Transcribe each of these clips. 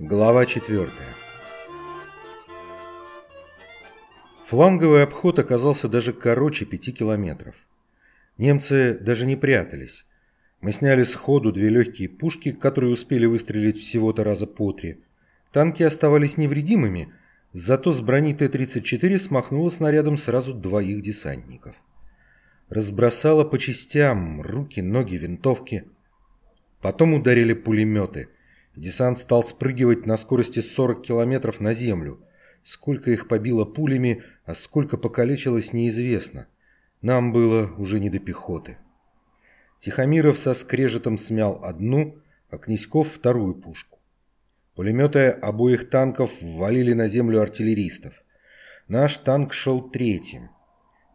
Глава 4 Фланговый обход оказался даже короче пяти километров. Немцы даже не прятались. Мы сняли сходу две легкие пушки, которые успели выстрелить всего-то раза по три. Танки оставались невредимыми, зато с брони Т-34 смахнуло снарядом сразу двоих десантников. Разбросало по частям руки, ноги, винтовки. Потом ударили пулеметы – Десант стал спрыгивать на скорости 40 километров на землю. Сколько их побило пулями, а сколько покалечилось, неизвестно. Нам было уже не до пехоты. Тихомиров со скрежетом смял одну, а Князьков вторую пушку. Пулеметы обоих танков ввалили на землю артиллеристов. Наш танк шел третьим.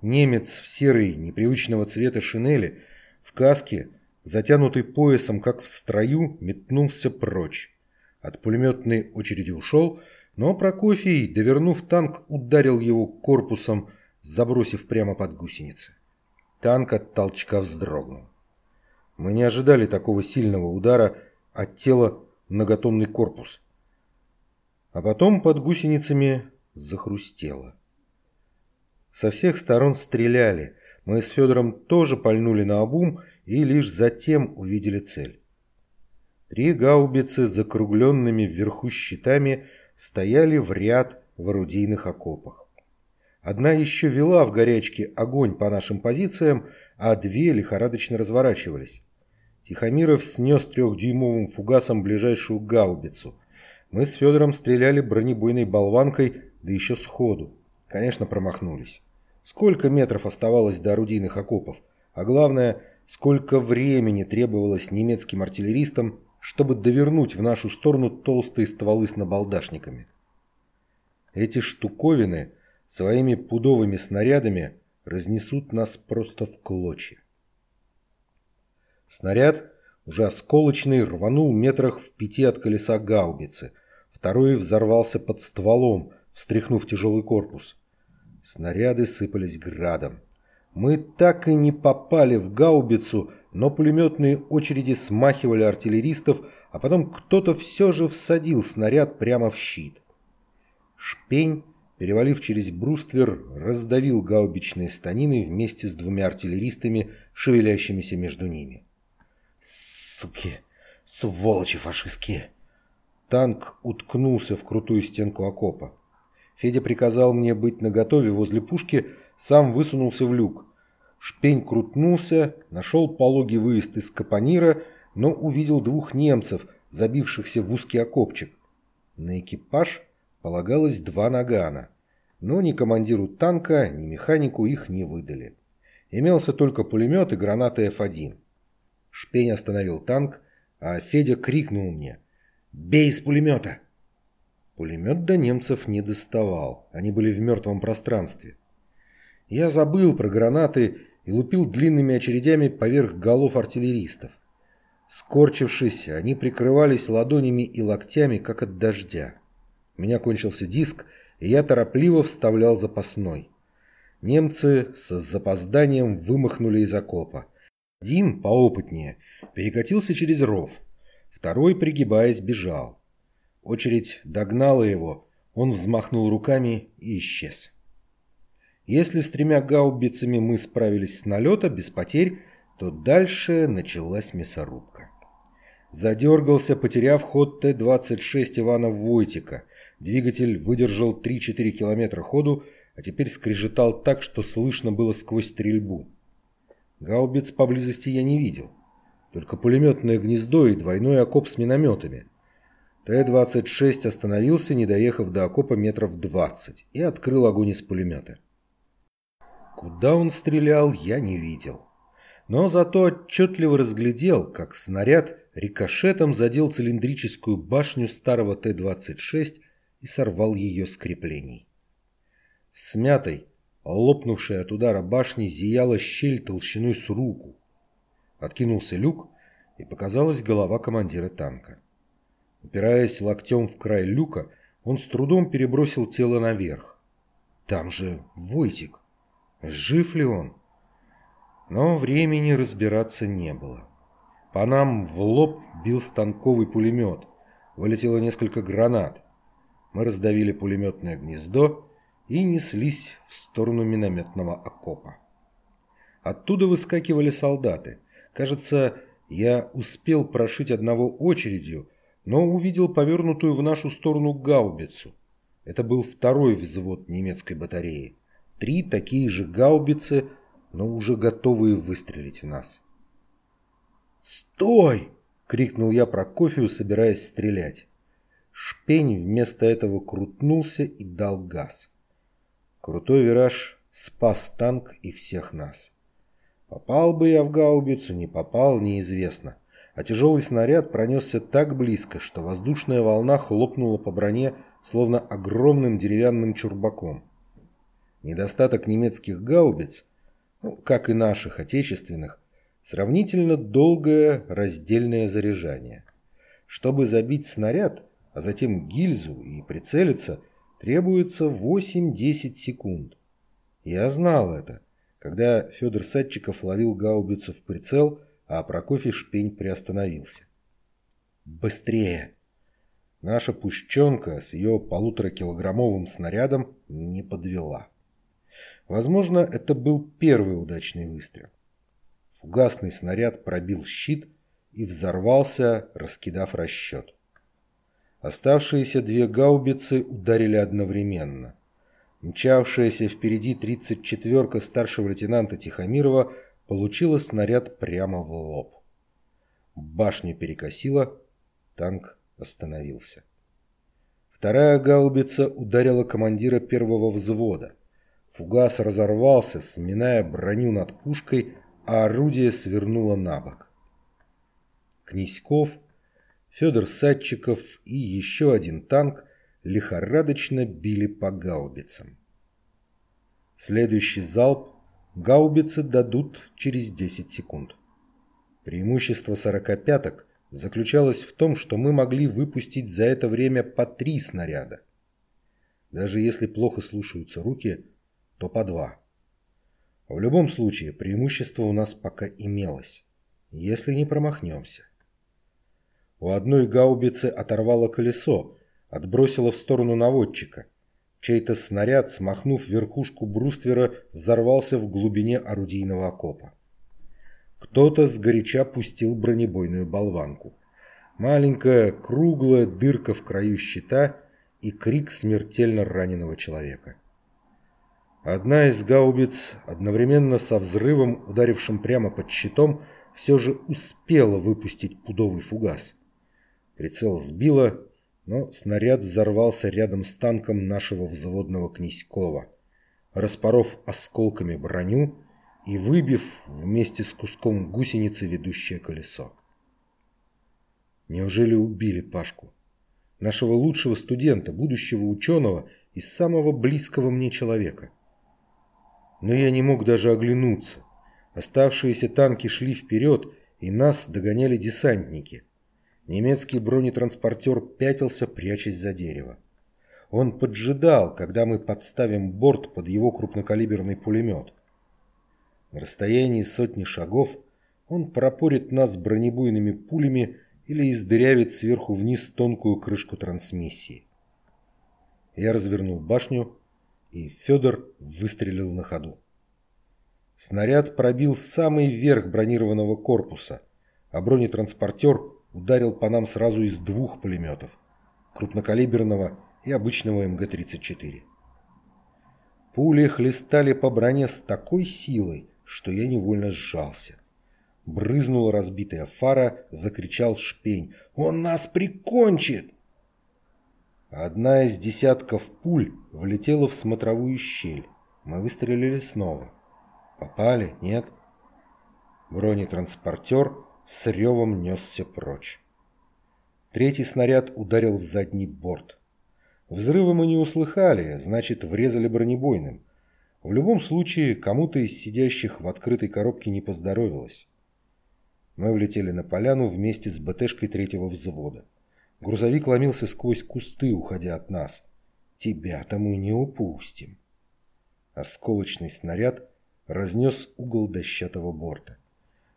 Немец в серой, непривычного цвета шинели, в каске – затянутый поясом, как в строю, метнулся прочь. От пулеметной очереди ушел, но Прокофий, довернув танк, ударил его корпусом, забросив прямо под гусеницы. Танк от толчка вздрогнул. Мы не ожидали такого сильного удара от тела многотонный корпус. А потом под гусеницами захрустело. Со всех сторон стреляли. Мы с Федором тоже пальнули на обум и лишь затем увидели цель. Три гаубицы с закругленными вверху щитами стояли в ряд в орудийных окопах. Одна еще вела в горячке огонь по нашим позициям, а две лихорадочно разворачивались. Тихомиров снес трехдюймовым фугасом ближайшую гаубицу. Мы с Федором стреляли бронебойной болванкой, да еще сходу. Конечно, промахнулись. Сколько метров оставалось до орудийных окопов? А главное, сколько времени требовалось немецким артиллеристам, чтобы довернуть в нашу сторону толстые стволы с набалдашниками. Эти штуковины своими пудовыми снарядами разнесут нас просто в клочья. Снаряд, уже осколочный, рванул метрах в пяти от колеса гаубицы. Второй взорвался под стволом, встряхнув тяжелый корпус. Снаряды сыпались градом. Мы так и не попали в гаубицу, но пулеметные очереди смахивали артиллеристов, а потом кто-то все же всадил снаряд прямо в щит. Шпень, перевалив через бруствер, раздавил гаубичные станины вместе с двумя артиллеристами, шевелящимися между ними. «Суки! Сволочи фашистские!» Танк уткнулся в крутую стенку окопа. Федя приказал мне быть наготове возле пушки, сам высунулся в люк. Шпень крутнулся, нашел пологий выезд из капонира, но увидел двух немцев, забившихся в узкий окопчик. На экипаж полагалось два нагана, но ни командиру танка, ни механику их не выдали. Имелся только пулемет и гранаты F1. Шпень остановил танк, а Федя крикнул мне «Бей из пулемета!». Пулемет до немцев не доставал, они были в мертвом пространстве. Я забыл про гранаты и лупил длинными очередями поверх голов артиллеристов. Скорчившись, они прикрывались ладонями и локтями, как от дождя. У меня кончился диск, и я торопливо вставлял запасной. Немцы с запозданием вымахнули из окопа. Один, поопытнее, перекатился через ров. Второй, пригибаясь, бежал. Очередь догнала его, он взмахнул руками и исчез. Если с тремя гаубицами мы справились с налета без потерь, то дальше началась мясорубка. Задергался, потеряв ход Т-26 Ивана Войтика. Двигатель выдержал 3-4 километра ходу, а теперь скрежетал так, что слышно было сквозь стрельбу. Гаубиц поблизости я не видел. Только пулеметное гнездо и двойной окоп с минометами. Т-26 остановился, не доехав до окопа метров 20, и открыл огонь из пулемета. Куда он стрелял, я не видел. Но зато отчетливо разглядел, как снаряд рикошетом задел цилиндрическую башню старого Т-26 и сорвал ее с креплений. В смятой, лопнувшей от удара башни, зияла щель толщиной с руку. Откинулся люк, и показалась голова командира танка. Упираясь локтем в край люка, он с трудом перебросил тело наверх. Там же Войтик. Жив ли он? Но времени разбираться не было. По нам в лоб бил станковый пулемет. вылетело несколько гранат. Мы раздавили пулеметное гнездо и неслись в сторону минометного окопа. Оттуда выскакивали солдаты. Кажется, я успел прошить одного очередью, но увидел повернутую в нашу сторону гаубицу. Это был второй взвод немецкой батареи. Три такие же гаубицы, но уже готовые выстрелить в нас. «Стой!» — крикнул я Прокофию, собираясь стрелять. Шпень вместо этого крутнулся и дал газ. Крутой вираж спас танк и всех нас. Попал бы я в гаубицу, не попал, неизвестно. А тяжелый снаряд пронесся так близко, что воздушная волна хлопнула по броне, словно огромным деревянным чурбаком. Недостаток немецких гаубиц, ну, как и наших отечественных, сравнительно долгое раздельное заряжание. Чтобы забить снаряд, а затем гильзу и прицелиться, требуется 8-10 секунд. Я знал это, когда Федор Садчиков ловил гаубицу в прицел, а Прокофий Шпень приостановился. «Быстрее!» Наша пущенка с ее полуторакилограммовым снарядом не подвела. Возможно, это был первый удачный выстрел. Фугасный снаряд пробил щит и взорвался, раскидав расчет. Оставшиеся две гаубицы ударили одновременно. Мчавшаяся впереди 34-ка старшего лейтенанта Тихомирова получила снаряд прямо в лоб. Башню перекосила, танк остановился. Вторая гаубица ударила командира первого взвода. Фугас разорвался, сминая броню над пушкой, а орудие свернуло на бок. Князьков, Федор Садчиков и еще один танк лихорадочно били по гаубицам. Следующий залп гаубицы дадут через 10 секунд. Преимущество сорокопяток заключалось в том, что мы могли выпустить за это время по три снаряда. Даже если плохо слушаются руки, то по два. В любом случае, преимущество у нас пока имелось, если не промахнемся. У одной гаубицы оторвало колесо, отбросило в сторону наводчика. Чей-то снаряд, смахнув верхушку бруствера, взорвался в глубине орудийного окопа. Кто-то сгоряча пустил бронебойную болванку. Маленькая круглая дырка в краю щита и крик смертельно раненого человека. Одна из гаубиц, одновременно со взрывом, ударившим прямо под щитом, все же успела выпустить пудовый фугас. Прицел сбило, но снаряд взорвался рядом с танком нашего взводного Князькова, распоров осколками броню и выбив вместе с куском гусеницы ведущее колесо. Неужели убили Пашку? Нашего лучшего студента, будущего ученого и самого близкого мне человека. Но я не мог даже оглянуться. Оставшиеся танки шли вперед, и нас догоняли десантники. Немецкий бронетранспортер пятился, прячась за дерево. Он поджидал, когда мы подставим борт под его крупнокалиберный пулемет. На расстоянии сотни шагов он пропорит нас бронебойными пулями или издырявит сверху вниз тонкую крышку трансмиссии. Я развернул башню, и Федор выстрелил на ходу. Снаряд пробил самый верх бронированного корпуса, а бронетранспортер ударил по нам сразу из двух пулеметов – крупнокалиберного и обычного МГ-34. Пули хлестали по броне с такой силой, что я невольно сжался. Брызнула разбитая фара, закричал шпень. «Он нас прикончит!» Одна из десятков пуль влетела в смотровую щель. Мы выстрелили снова. Попали? Нет? Бронетранспортер с ревом несся прочь. Третий снаряд ударил в задний борт. Взрыва мы не услыхали, значит, врезали бронебойным. В любом случае, кому-то из сидящих в открытой коробке не поздоровилось. Мы влетели на поляну вместе с БТшкой третьего взвода. Грузовик ломился сквозь кусты, уходя от нас. Тебя-то мы не упустим. Осколочный снаряд разнес угол дощатого борта.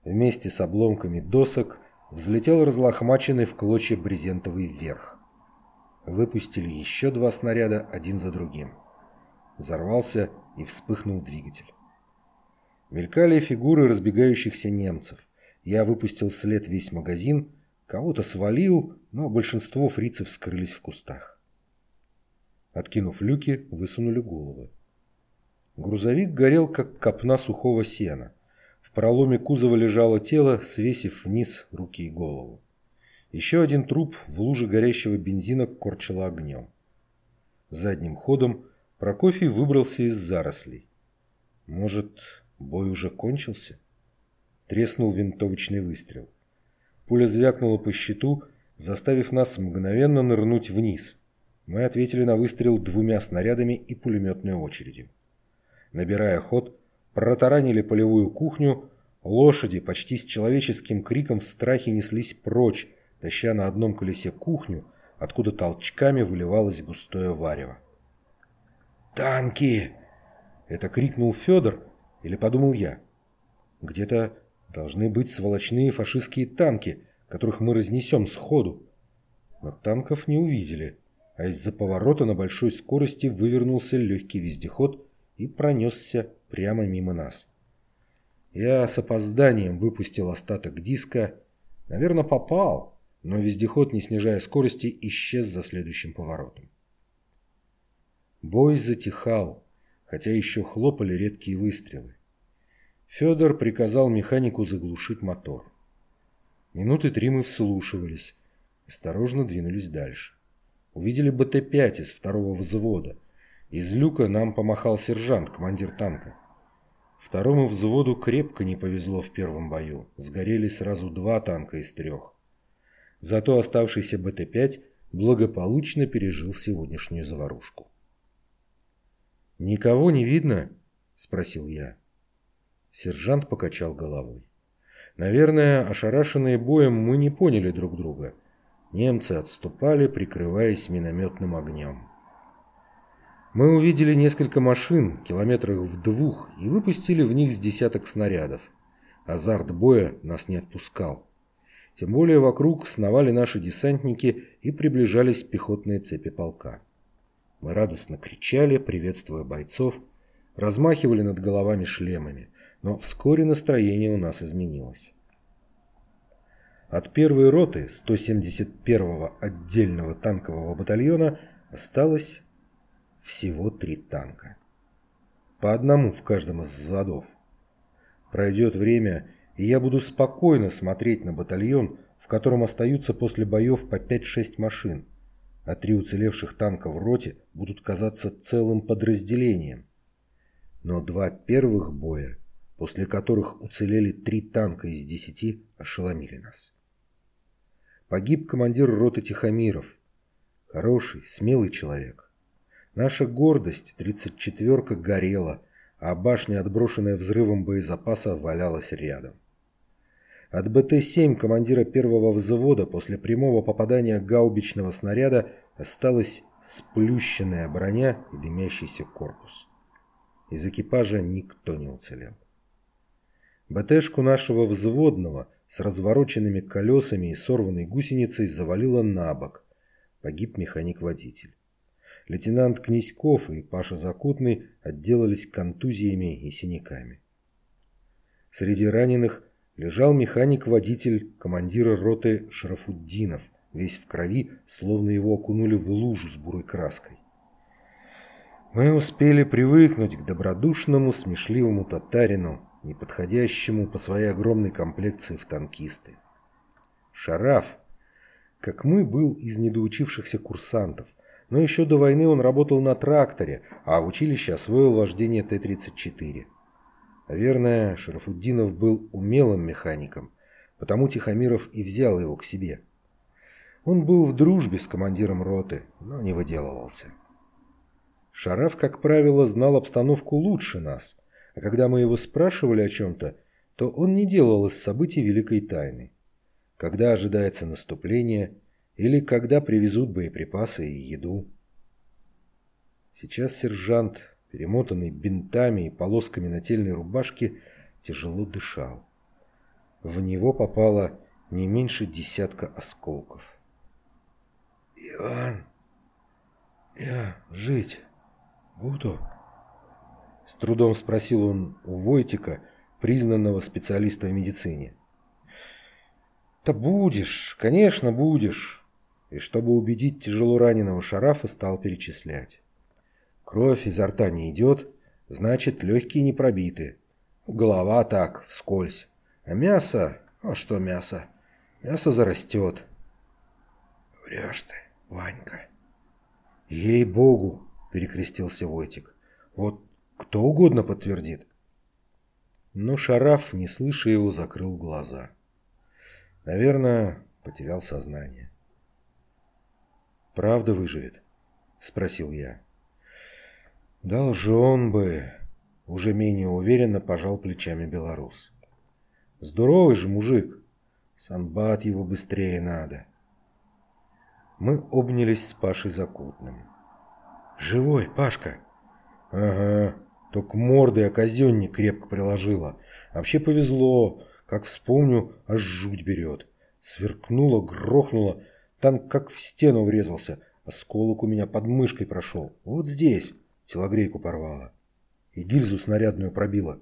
Вместе с обломками досок взлетел разлохмаченный в клочья брезентовый верх. Выпустили еще два снаряда один за другим. Взорвался и вспыхнул двигатель. Мелькали фигуры разбегающихся немцев. Я выпустил вслед весь магазин, кого-то свалил, но большинство фрицев скрылись в кустах. Откинув люки, высунули головы. Грузовик горел, как копна сухого сена. В проломе кузова лежало тело, свесив вниз руки и голову. Еще один труп в луже горящего бензина корчило огнем. Задним ходом Прокофий выбрался из зарослей. Может, бой уже кончился? Треснул винтовочный выстрел. Пуля звякнула по щиту, заставив нас мгновенно нырнуть вниз. Мы ответили на выстрел двумя снарядами и пулеметной очередью. Набирая ход, протаранили полевую кухню, лошади почти с человеческим криком в страхе неслись прочь, таща на одном колесе кухню, откуда толчками выливалось густое варево. «Танки!» — это крикнул Федор, или подумал я. «Где-то должны быть сволочные фашистские танки, которых мы разнесем сходу». Но танков не увидели, а из-за поворота на большой скорости вывернулся легкий вездеход и пронесся прямо мимо нас. Я с опозданием выпустил остаток диска. Наверное, попал, но вездеход, не снижая скорости, исчез за следующим поворотом. Бой затихал, хотя еще хлопали редкие выстрелы. Федор приказал механику заглушить мотор. Минуты три мы вслушивались, осторожно двинулись дальше. Увидели БТ-5 из второго взвода. Из люка нам помахал сержант, командир танка. Второму взводу крепко не повезло в первом бою. Сгорели сразу два танка из трех. Зато оставшийся БТ-5 благополучно пережил сегодняшнюю заварушку. «Никого не видно?» – спросил я. Сержант покачал головой. Наверное, ошарашенные боем мы не поняли друг друга. Немцы отступали, прикрываясь минометным огнем. Мы увидели несколько машин, километрах в двух, и выпустили в них с десяток снарядов. Азарт боя нас не отпускал. Тем более вокруг сновали наши десантники и приближались пехотные цепи полка. Мы радостно кричали, приветствуя бойцов, размахивали над головами шлемами, но вскоре настроение у нас изменилось. От первой роты 171-го отдельного танкового батальона осталось всего три танка. По одному в каждом из взводов. Пройдет время, и я буду спокойно смотреть на батальон, в котором остаются после боев по 5-6 машин, а три уцелевших танка в роте будут казаться целым подразделением. Но два первых боя, после которых уцелели три танка из десяти, ошеломили нас. Погиб командир роты Тихомиров. Хороший, смелый человек. Наша гордость, 34-ка, горела, а башня, отброшенная взрывом боезапаса, валялась рядом. От БТ-7 командира первого взвода после прямого попадания гаубичного снаряда осталась сплющенная броня и дымящийся корпус. Из экипажа никто не уцелел. БТшку нашего взводного с развороченными колесами и сорванной гусеницей завалило на бок. Погиб механик-водитель. Лейтенант Князьков и Паша Закутный отделались контузиями и синяками. Среди раненых лежал механик-водитель командира роты Шарафуддинов, весь в крови, словно его окунули в лужу с бурой краской. Мы успели привыкнуть к добродушному, смешливому татарину, неподходящему по своей огромной комплекции в танкисты. Шараф, как мы, был из недоучившихся курсантов, но еще до войны он работал на тракторе, а в училище освоил вождение Т-34. Наверное, Шарафуддинов был умелым механиком, потому Тихомиров и взял его к себе. Он был в дружбе с командиром роты, но не выделывался. Шараф, как правило, знал обстановку лучше нас, а когда мы его спрашивали о чем-то, то он не делал из событий великой тайны. Когда ожидается наступление или когда привезут боеприпасы и еду. Сейчас сержант перемотанный бинтами и полосками нательной рубашки, тяжело дышал. В него попала не меньше десятка осколков. «Иван, я жить буду?» С трудом спросил он у Войтика, признанного специалиста в медицине. «Да будешь, конечно, будешь!» И чтобы убедить тяжело раненого Шарафа, стал перечислять. Кровь изо рта не идет, значит, легкие не пробиты. Голова так, вскользь. А мясо... А что мясо? Мясо зарастет. Врешь ты, Ванька. Ей-богу, перекрестился Войтик. Вот кто угодно подтвердит. Но Шараф, не слыша его, закрыл глаза. Наверное, потерял сознание. «Правда выживет?» — спросил я. «Должен бы», — уже менее уверенно пожал плечами белорус. «Здоровый же мужик. Санбат его быстрее надо». Мы обнялись с Пашей Закутным. «Живой, Пашка?» «Ага, только мордой оказенник крепко приложила. Вообще повезло, как вспомню, аж жуть берет. Сверкнуло, грохнуло, танк как в стену врезался, осколок у меня под мышкой прошел. Вот здесь телогрейку порвало. И гильзу снарядную пробило.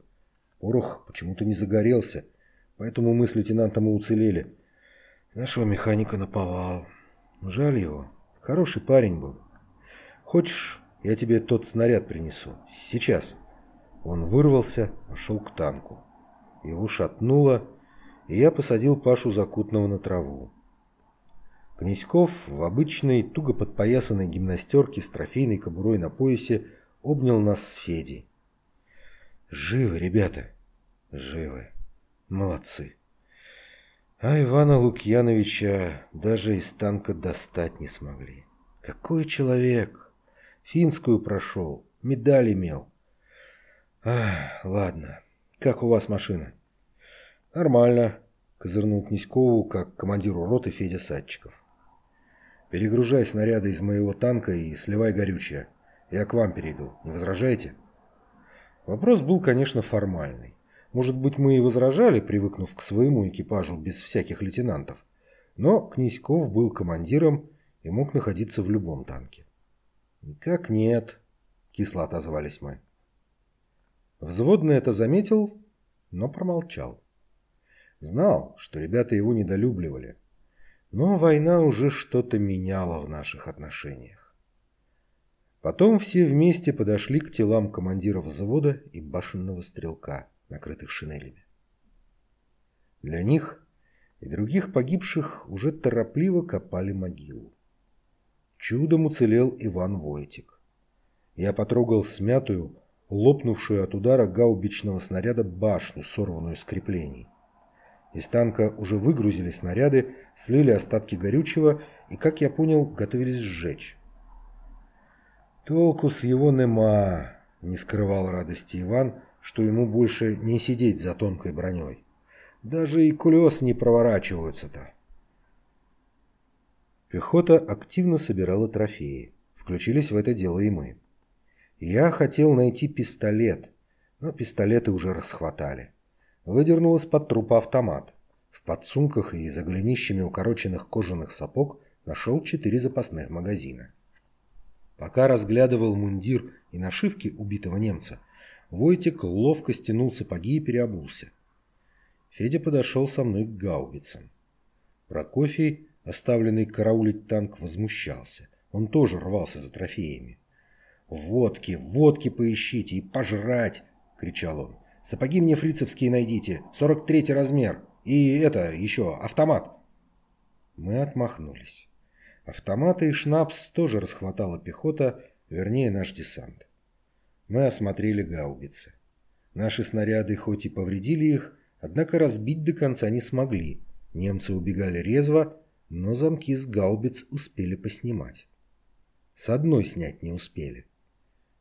Порох почему-то не загорелся, поэтому мы с лейтенантом и уцелели. Нашего механика наповал. Жаль его. Хороший парень был. Хочешь, я тебе тот снаряд принесу? Сейчас. Он вырвался, пошел к танку. Его шатнуло, и я посадил Пашу Закутного на траву. Князьков в обычной, туго подпоясанной гимнастерке с трофейной кобурой на поясе обнял нас с Федей. «Живы, ребята, живы. Молодцы. А Ивана Лукьяновича даже из танка достать не смогли. Какой человек! Финскую прошел, медаль имел. А, ладно. Как у вас машина? Нормально, козырнул Князькову, как командиру роты Федя Садчиков. Перегружай снаряды из моего танка и сливай горючее. Я к вам перейду. Не возражаете? Вопрос был, конечно, формальный. Может быть, мы и возражали, привыкнув к своему экипажу без всяких лейтенантов. Но Князьков был командиром и мог находиться в любом танке. «Никак нет», — кисло отозвались мы. Взводный это заметил, но промолчал. Знал, что ребята его недолюбливали. Но война уже что-то меняла в наших отношениях. Потом все вместе подошли к телам командиров взвода и башенного стрелка, накрытых шинелями. Для них и других погибших уже торопливо копали могилу. Чудом уцелел Иван Войтик. Я потрогал смятую, лопнувшую от удара гаубичного снаряда башню, сорванную с креплений. Из танка уже выгрузили снаряды, слили остатки горючего и, как я понял, готовились сжечь. «Толку с его нема», — не скрывал радости Иван, что ему больше не сидеть за тонкой броней. «Даже и кулес не проворачиваются-то». Пехота активно собирала трофеи. Включились в это дело и мы. Я хотел найти пистолет, но пистолеты уже расхватали. Выдернул из-под трупа автомат. В подсумках и за голенищами укороченных кожаных сапог нашел четыре запасных магазина. Пока разглядывал мундир и нашивки убитого немца, Войтик ловко стянул сапоги и переобулся. Федя подошел со мной к гаубицам. Прокофий, оставленный караулить танк, возмущался. Он тоже рвался за трофеями. «Водки, водки поищите и пожрать!» — кричал он. «Сапоги мне фрицевские найдите, 43-й размер. И это, еще, автомат!» Мы отмахнулись. Автоматы и шнапс тоже расхватала пехота, вернее наш десант. Мы осмотрели гаубицы. Наши снаряды хоть и повредили их, однако разбить до конца не смогли. Немцы убегали резво, но замки с гаубиц успели поснимать. С одной снять не успели.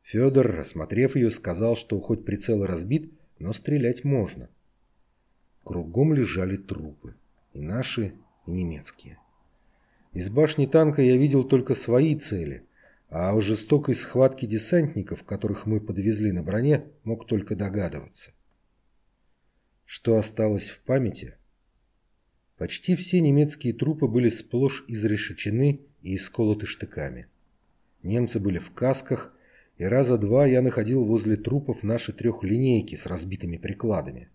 Федор, рассмотрев ее, сказал, что хоть прицел разбит, но стрелять можно. Кругом лежали трупы. И наши, и немецкие. Из башни танка я видел только свои цели, а о жестокой схватке десантников, которых мы подвезли на броне, мог только догадываться. Что осталось в памяти? Почти все немецкие трупы были сплошь изрешечены и исколоты штыками. Немцы были в касках, и раза два я находил возле трупов наши трехлинейки с разбитыми прикладами.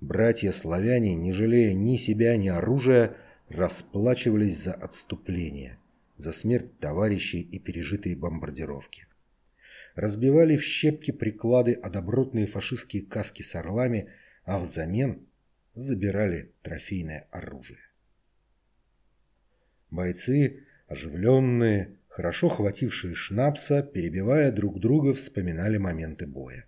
Братья-славяне, не жалея ни себя, ни оружия, расплачивались за отступление, за смерть товарищей и пережитые бомбардировки. Разбивали в щепки приклады, а добротные фашистские каски с орлами, а взамен забирали трофейное оружие. Бойцы, оживленные, хорошо хватившие шнапса, перебивая друг друга, вспоминали моменты боя.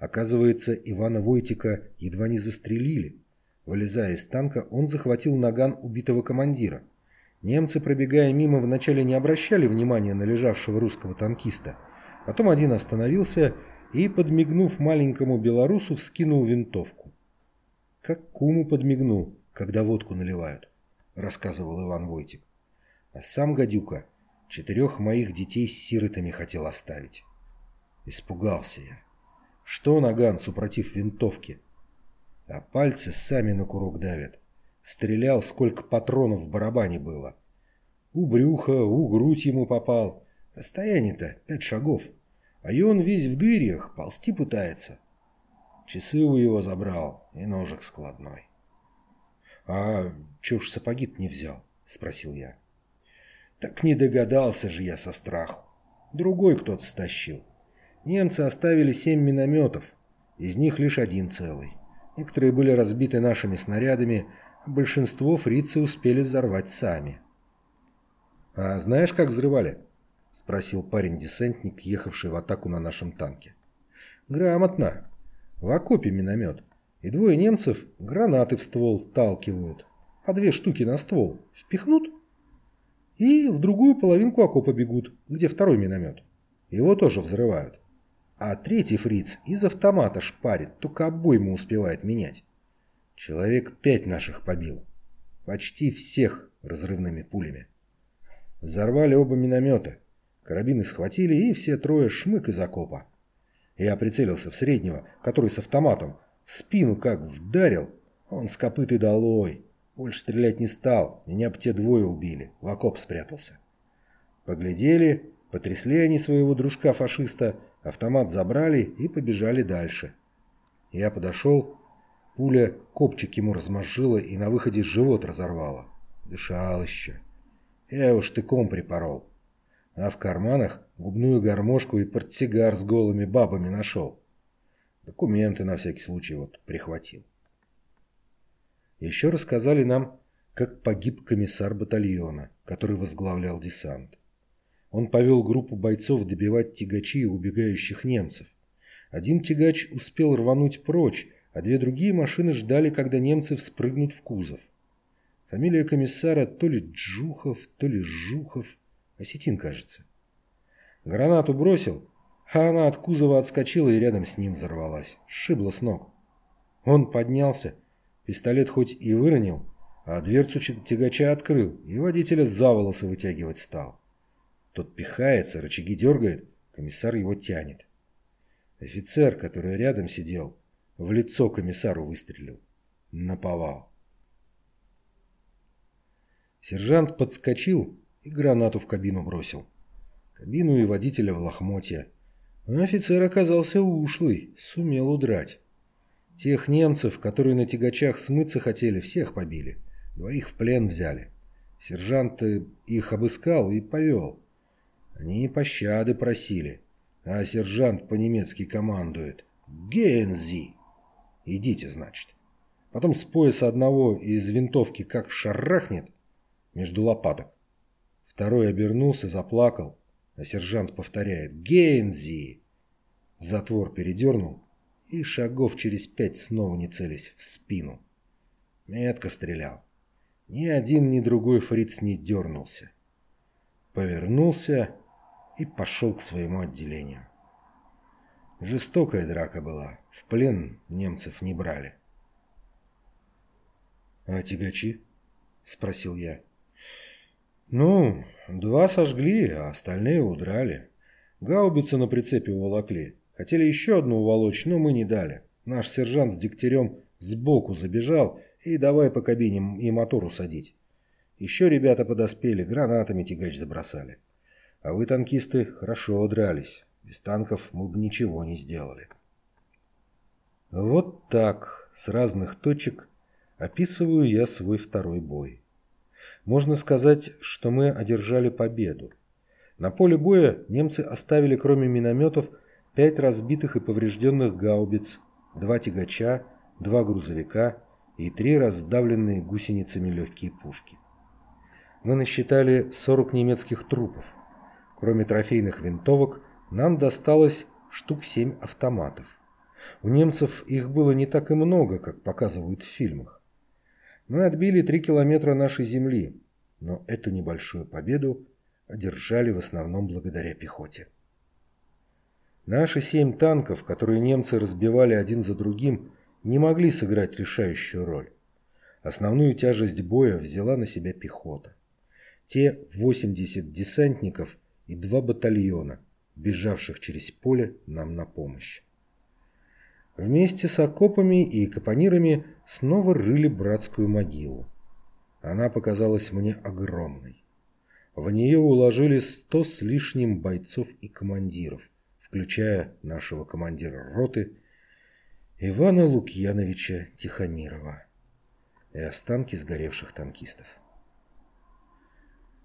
Оказывается, Ивана Войтика едва не застрелили. Вылезая из танка, он захватил наган убитого командира. Немцы, пробегая мимо, вначале не обращали внимания на лежавшего русского танкиста. Потом один остановился и, подмигнув маленькому белорусу, вскинул винтовку. «Как куму подмигнул, когда водку наливают», — рассказывал Иван Войтик. А сам гадюка четырех моих детей с сиротами хотел оставить. Испугался я. Что наган, супротив винтовки? А пальцы сами на курок давят. Стрелял, сколько патронов в барабане было. У брюха, у грудь ему попал. Расстояние-то пять шагов. А и он весь в дырях, ползти пытается. Часы у его забрал и ножик складной. — А чё ж сапоги не взял? — спросил я. — Так не догадался же я со страху. Другой кто-то стащил. Немцы оставили семь минометов, из них лишь один целый. Некоторые были разбиты нашими снарядами, а большинство фрицы успели взорвать сами. «А знаешь, как взрывали?» — спросил парень-десантник, ехавший в атаку на нашем танке. «Грамотно. В окопе миномет. И двое немцев гранаты в ствол вталкивают. По две штуки на ствол. Впихнут. И в другую половинку окопа бегут, где второй миномет. Его тоже взрывают. А третий фриц из автомата шпарит, только обойму успевает менять. Человек пять наших побил. Почти всех разрывными пулями. Взорвали оба миномета. Карабины схватили, и все трое шмык из окопа. Я прицелился в среднего, который с автоматом. В спину как вдарил. Он с копытой долой. Больше стрелять не стал. Меня бы те двое убили. В окоп спрятался. Поглядели, потрясли они своего дружка-фашиста, Автомат забрали и побежали дальше. Я подошел, пуля копчик ему размозжила и на выходе живот разорвала. Дышал еще. Я его штыком припорол. А в карманах губную гармошку и портсигар с голыми бабами нашел. Документы на всякий случай вот прихватил. Еще рассказали нам, как погиб комиссар батальона, который возглавлял десант. Он повел группу бойцов добивать тягачи и убегающих немцев. Один тягач успел рвануть прочь, а две другие машины ждали, когда немцы вспрыгнут в кузов. Фамилия комиссара то ли Джухов, то ли Жухов. Осетин, кажется. Гранату бросил, а она от кузова отскочила и рядом с ним взорвалась. Сшибла с ног. Он поднялся, пистолет хоть и выронил, а дверцу тягача открыл и водителя за волосы вытягивать стал. Тот пихается, рычаги дергает, комиссар его тянет. Офицер, который рядом сидел, в лицо комиссару выстрелил. Наповал. Сержант подскочил и гранату в кабину бросил. Кабину и водителя в лохмотья. А офицер оказался ушлый, сумел удрать. Тех немцев, которые на тягачах смыться хотели, всех побили. Двоих в плен взяли. Сержант их обыскал и повел. Они пощады просили, а сержант по-немецки командует «Гензи!» «Идите, значит». Потом с пояса одного из винтовки как шарахнет между лопаток. Второй обернулся, заплакал, а сержант повторяет «Гензи!» Затвор передернул и шагов через пять снова не целясь в спину. Метко стрелял. Ни один, ни другой фриц не дернулся. Повернулся и пошел к своему отделению. Жестокая драка была, в плен немцев не брали. «А тягачи?» — спросил я. «Ну, два сожгли, а остальные удрали. Гаубицу на прицепе уволокли. Хотели еще одну уволочь, но мы не дали. Наш сержант с Дегтярем Сбоку забежал и давай по кабине и мотору садить. Еще ребята подоспели, гранатами тягач забросали. А вы, танкисты, хорошо дрались. Без танков мы бы ничего не сделали. Вот так, с разных точек, описываю я свой второй бой. Можно сказать, что мы одержали победу. На поле боя немцы оставили кроме минометов пять разбитых и поврежденных гаубиц, два тягача, два грузовика и три раздавленные гусеницами легкие пушки. Мы насчитали 40 немецких трупов. Кроме трофейных винтовок, нам досталось штук 7 автоматов. У немцев их было не так и много, как показывают в фильмах. Мы отбили 3 километра нашей земли, но эту небольшую победу одержали в основном благодаря пехоте. Наши семь танков, которые немцы разбивали один за другим, не могли сыграть решающую роль. Основную тяжесть боя взяла на себя пехота. Те 80 десантников и два батальона, бежавших через поле нам на помощь. Вместе с окопами и капонирами снова рыли братскую могилу. Она показалась мне огромной. В нее уложили сто с лишним бойцов и командиров, включая нашего командира роты Ивана Лукьяновича Тихомирова и останки сгоревших танкистов.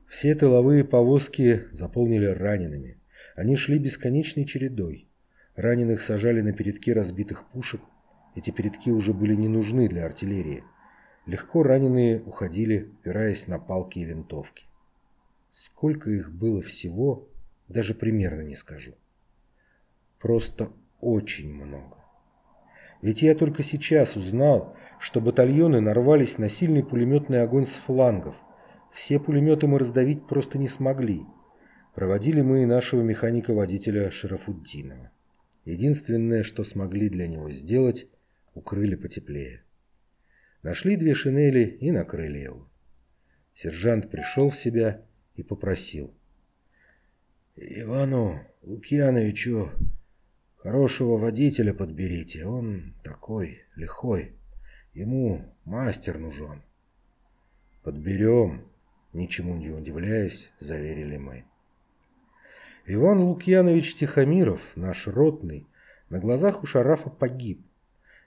Все тыловые повозки заполнили ранеными. Они шли бесконечной чередой. Раненых сажали на передки разбитых пушек. Эти передки уже были не нужны для артиллерии. Легко раненые уходили, опираясь на палки и винтовки. Сколько их было всего, даже примерно не скажу. Просто очень много. Ведь я только сейчас узнал, что батальоны нарвались на сильный пулеметный огонь с флангов. Все пулеметы мы раздавить просто не смогли. Проводили мы и нашего механика-водителя Шарафуддинова. Единственное, что смогли для него сделать, укрыли потеплее. Нашли две шинели и накрыли его. Сержант пришел в себя и попросил. «Ивану Лукьяновичу хорошего водителя подберите, он такой лихой, ему мастер нужен». «Подберем», ничему не удивляясь, заверили мы. Иван Лукьянович Тихомиров, наш ротный, на глазах у Шарафа погиб.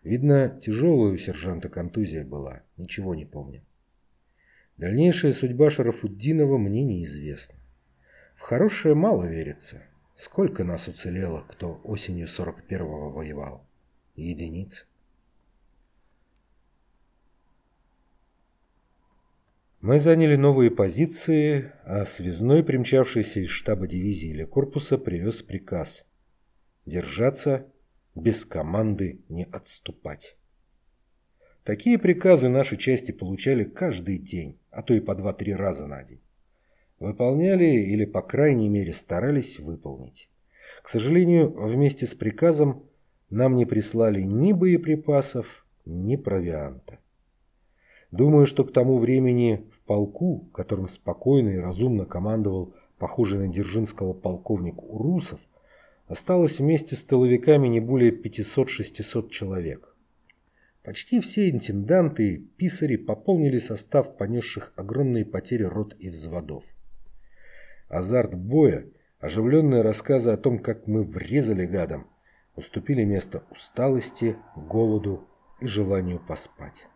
Видно, тяжелая у сержанта контузия была, ничего не помню. Дальнейшая судьба Шарафуддинова мне неизвестна. В хорошее мало верится. Сколько нас уцелело, кто осенью 41-го воевал? Единиц. Мы заняли новые позиции, а связной, примчавшийся из штаба дивизии или корпуса, привез приказ держаться, без команды не отступать. Такие приказы наши части получали каждый день, а то и по два-три раза на день. Выполняли или, по крайней мере, старались выполнить. К сожалению, вместе с приказом нам не прислали ни боеприпасов, ни провианта. Думаю, что к тому времени в полку, которым спокойно и разумно командовал похожий на Дзержинского полковник Урусов, осталось вместе с тыловиками не более 500-600 человек. Почти все интенданты и писари пополнили состав понесших огромные потери рот и взводов. Азарт боя, оживленные рассказы о том, как мы врезали гадом, уступили место усталости, голоду и желанию поспать.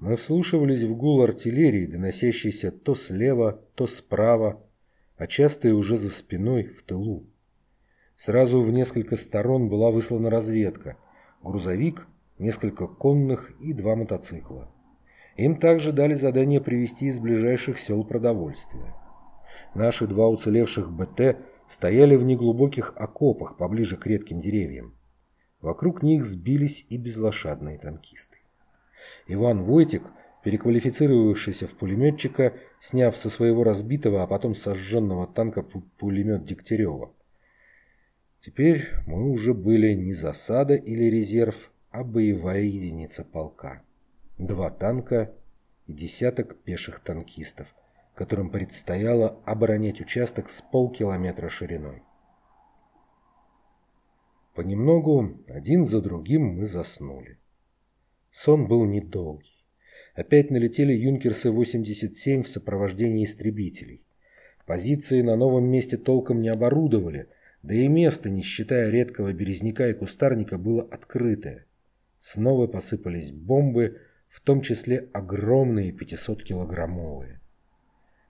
Мы вслушивались в гул артиллерии, доносящийся то слева, то справа, а часто и уже за спиной в тылу. Сразу в несколько сторон была выслана разведка. Грузовик, несколько конных и два мотоцикла. Им также дали задание привезти из ближайших сел продовольствие. Наши два уцелевших БТ стояли в неглубоких окопах поближе к редким деревьям. Вокруг них сбились и безлошадные танкисты. Иван Войтик, переквалифицировавшийся в пулеметчика, сняв со своего разбитого, а потом сожженного танка пулемет Дегтярева. Теперь мы уже были не засада или резерв, а боевая единица полка. Два танка и десяток пеших танкистов, которым предстояло оборонять участок с полкилометра шириной. Понемногу, один за другим, мы заснули. Сон был недолгий. Опять налетели юнкерсы-87 в сопровождении истребителей. Позиции на новом месте толком не оборудовали, да и место, не считая редкого березняка и кустарника, было открытое. Снова посыпались бомбы, в том числе огромные 500-килограммовые.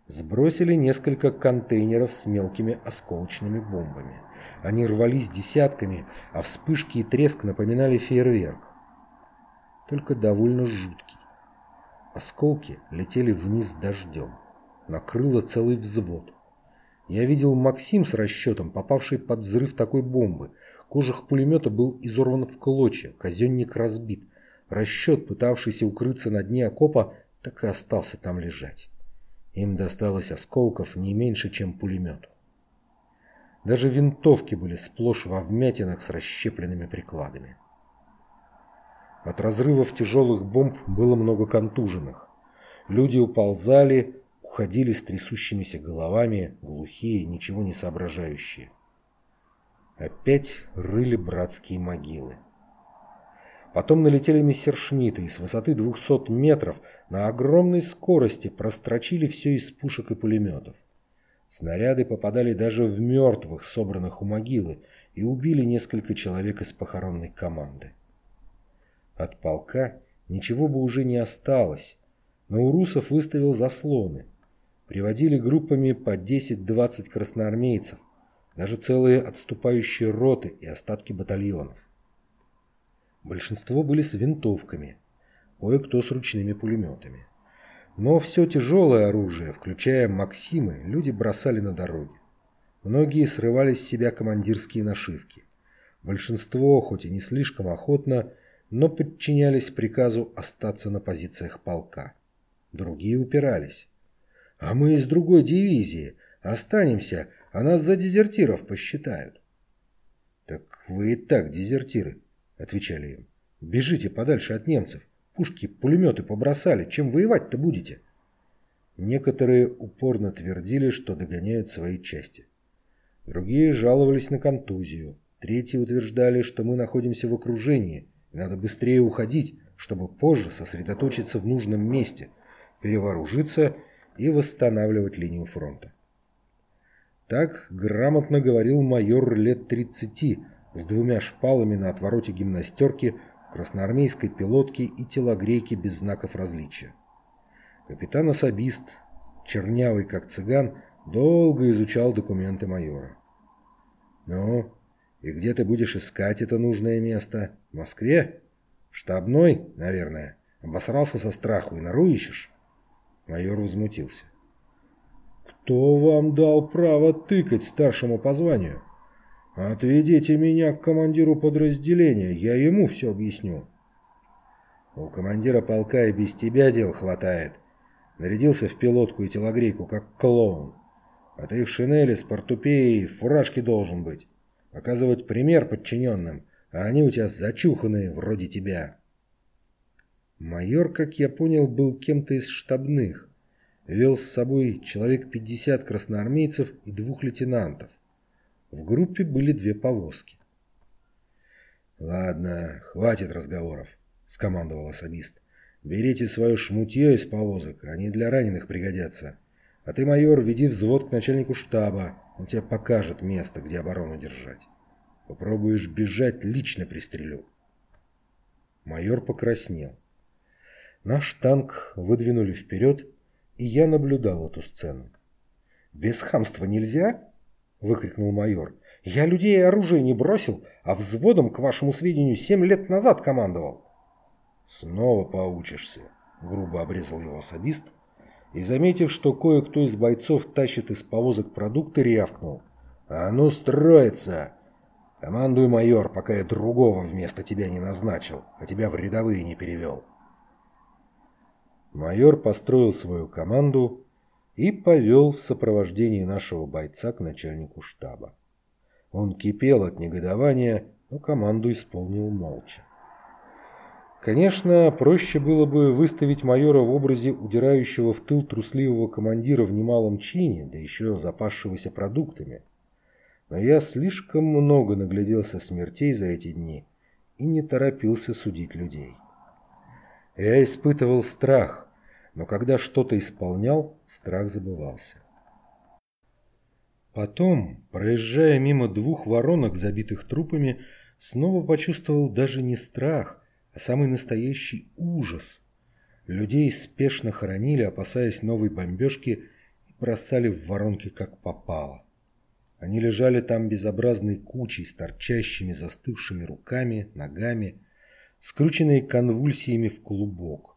Сбросили несколько контейнеров с мелкими осколочными бомбами. Они рвались десятками, а вспышки и треск напоминали фейерверк. Только довольно жуткий. Осколки летели вниз дождем. Накрыло целый взвод. Я видел Максим с расчетом, попавший под взрыв такой бомбы. Кожух пулемета был изорван в клочья, казенник разбит. Расчет, пытавшийся укрыться на дне окопа, так и остался там лежать. Им досталось осколков не меньше, чем пулемету. Даже винтовки были сплошь во вмятинах с расщепленными прикладами. От разрывов тяжелых бомб было много контуженных. Люди уползали, уходили с трясущимися головами, глухие, ничего не соображающие. Опять рыли братские могилы. Потом налетели мессершмитты и с высоты 200 метров на огромной скорости прострочили все из пушек и пулеметов. Снаряды попадали даже в мертвых, собранных у могилы, и убили несколько человек из похоронной команды. От полка ничего бы уже не осталось, но Урусов выставил заслоны. Приводили группами по 10-20 красноармейцев, даже целые отступающие роты и остатки батальонов. Большинство были с винтовками, кое-кто с ручными пулеметами. Но все тяжелое оружие, включая «Максимы», люди бросали на дороге. Многие срывали с себя командирские нашивки. Большинство, хоть и не слишком охотно, но подчинялись приказу остаться на позициях полка. Другие упирались. «А мы из другой дивизии. Останемся, а нас за дезертиров посчитают». «Так вы и так дезертиры», — отвечали им. «Бежите подальше от немцев. Пушки, пулеметы побросали. Чем воевать-то будете?» Некоторые упорно твердили, что догоняют свои части. Другие жаловались на контузию. Третьи утверждали, что мы находимся в окружении, и надо быстрее уходить, чтобы позже сосредоточиться в нужном месте, перевооружиться и восстанавливать линию фронта. Так грамотно говорил майор лет 30 с двумя шпалами на отвороте гимнастерки, красноармейской пилотке и телогрейке без знаков различия. Капитан-особист, чернявый как цыган, долго изучал документы майора. «Ну, и где ты будешь искать это нужное место? В Москве? Штабной, наверное. Обосрался со страху и нору ищешь?» Майор возмутился. «Кто вам дал право тыкать старшему по званию?» «Отведите меня к командиру подразделения, я ему все объясню». «У командира полка и без тебя дел хватает. Нарядился в пилотку и телогрейку, как клоун. А ты в шинели с портупеей в фуражке должен быть. Показывать пример подчиненным, а они у тебя зачуханные, вроде тебя». Майор, как я понял, был кем-то из штабных. Вел с собой человек 50 красноармейцев и двух лейтенантов. В группе были две повозки. «Ладно, хватит разговоров», — скомандовал особист. «Берите свое шмутье из повозок, они для раненых пригодятся. А ты, майор, веди взвод к начальнику штаба, он тебе покажет место, где оборону держать. Попробуешь бежать, лично пристрелю». Майор покраснел. Наш танк выдвинули вперед, и я наблюдал эту сцену. «Без хамства нельзя?» Выкрикнул майор. «Я людей и оружие не бросил, а взводом, к вашему сведению, семь лет назад командовал». «Снова поучишься», — грубо обрезал его особист, и, заметив, что кое-кто из бойцов тащит из повозок продукты, рявкнул. «А ну, строиться! Командуй, майор, пока я другого вместо тебя не назначил, а тебя в рядовые не перевел». Майор построил свою команду, и повел в сопровождении нашего бойца к начальнику штаба. Он кипел от негодования, но команду исполнил молча. Конечно, проще было бы выставить майора в образе удирающего в тыл трусливого командира в немалом чине, да еще запасшегося продуктами. Но я слишком много нагляделся смертей за эти дни и не торопился судить людей. Я испытывал страх, но когда что-то исполнял, страх забывался. Потом, проезжая мимо двух воронок, забитых трупами, снова почувствовал даже не страх, а самый настоящий ужас. Людей спешно хоронили, опасаясь новой бомбежки, и бросали в воронки как попало. Они лежали там безобразной кучей с торчащими застывшими руками, ногами, скрученные конвульсиями в клубок.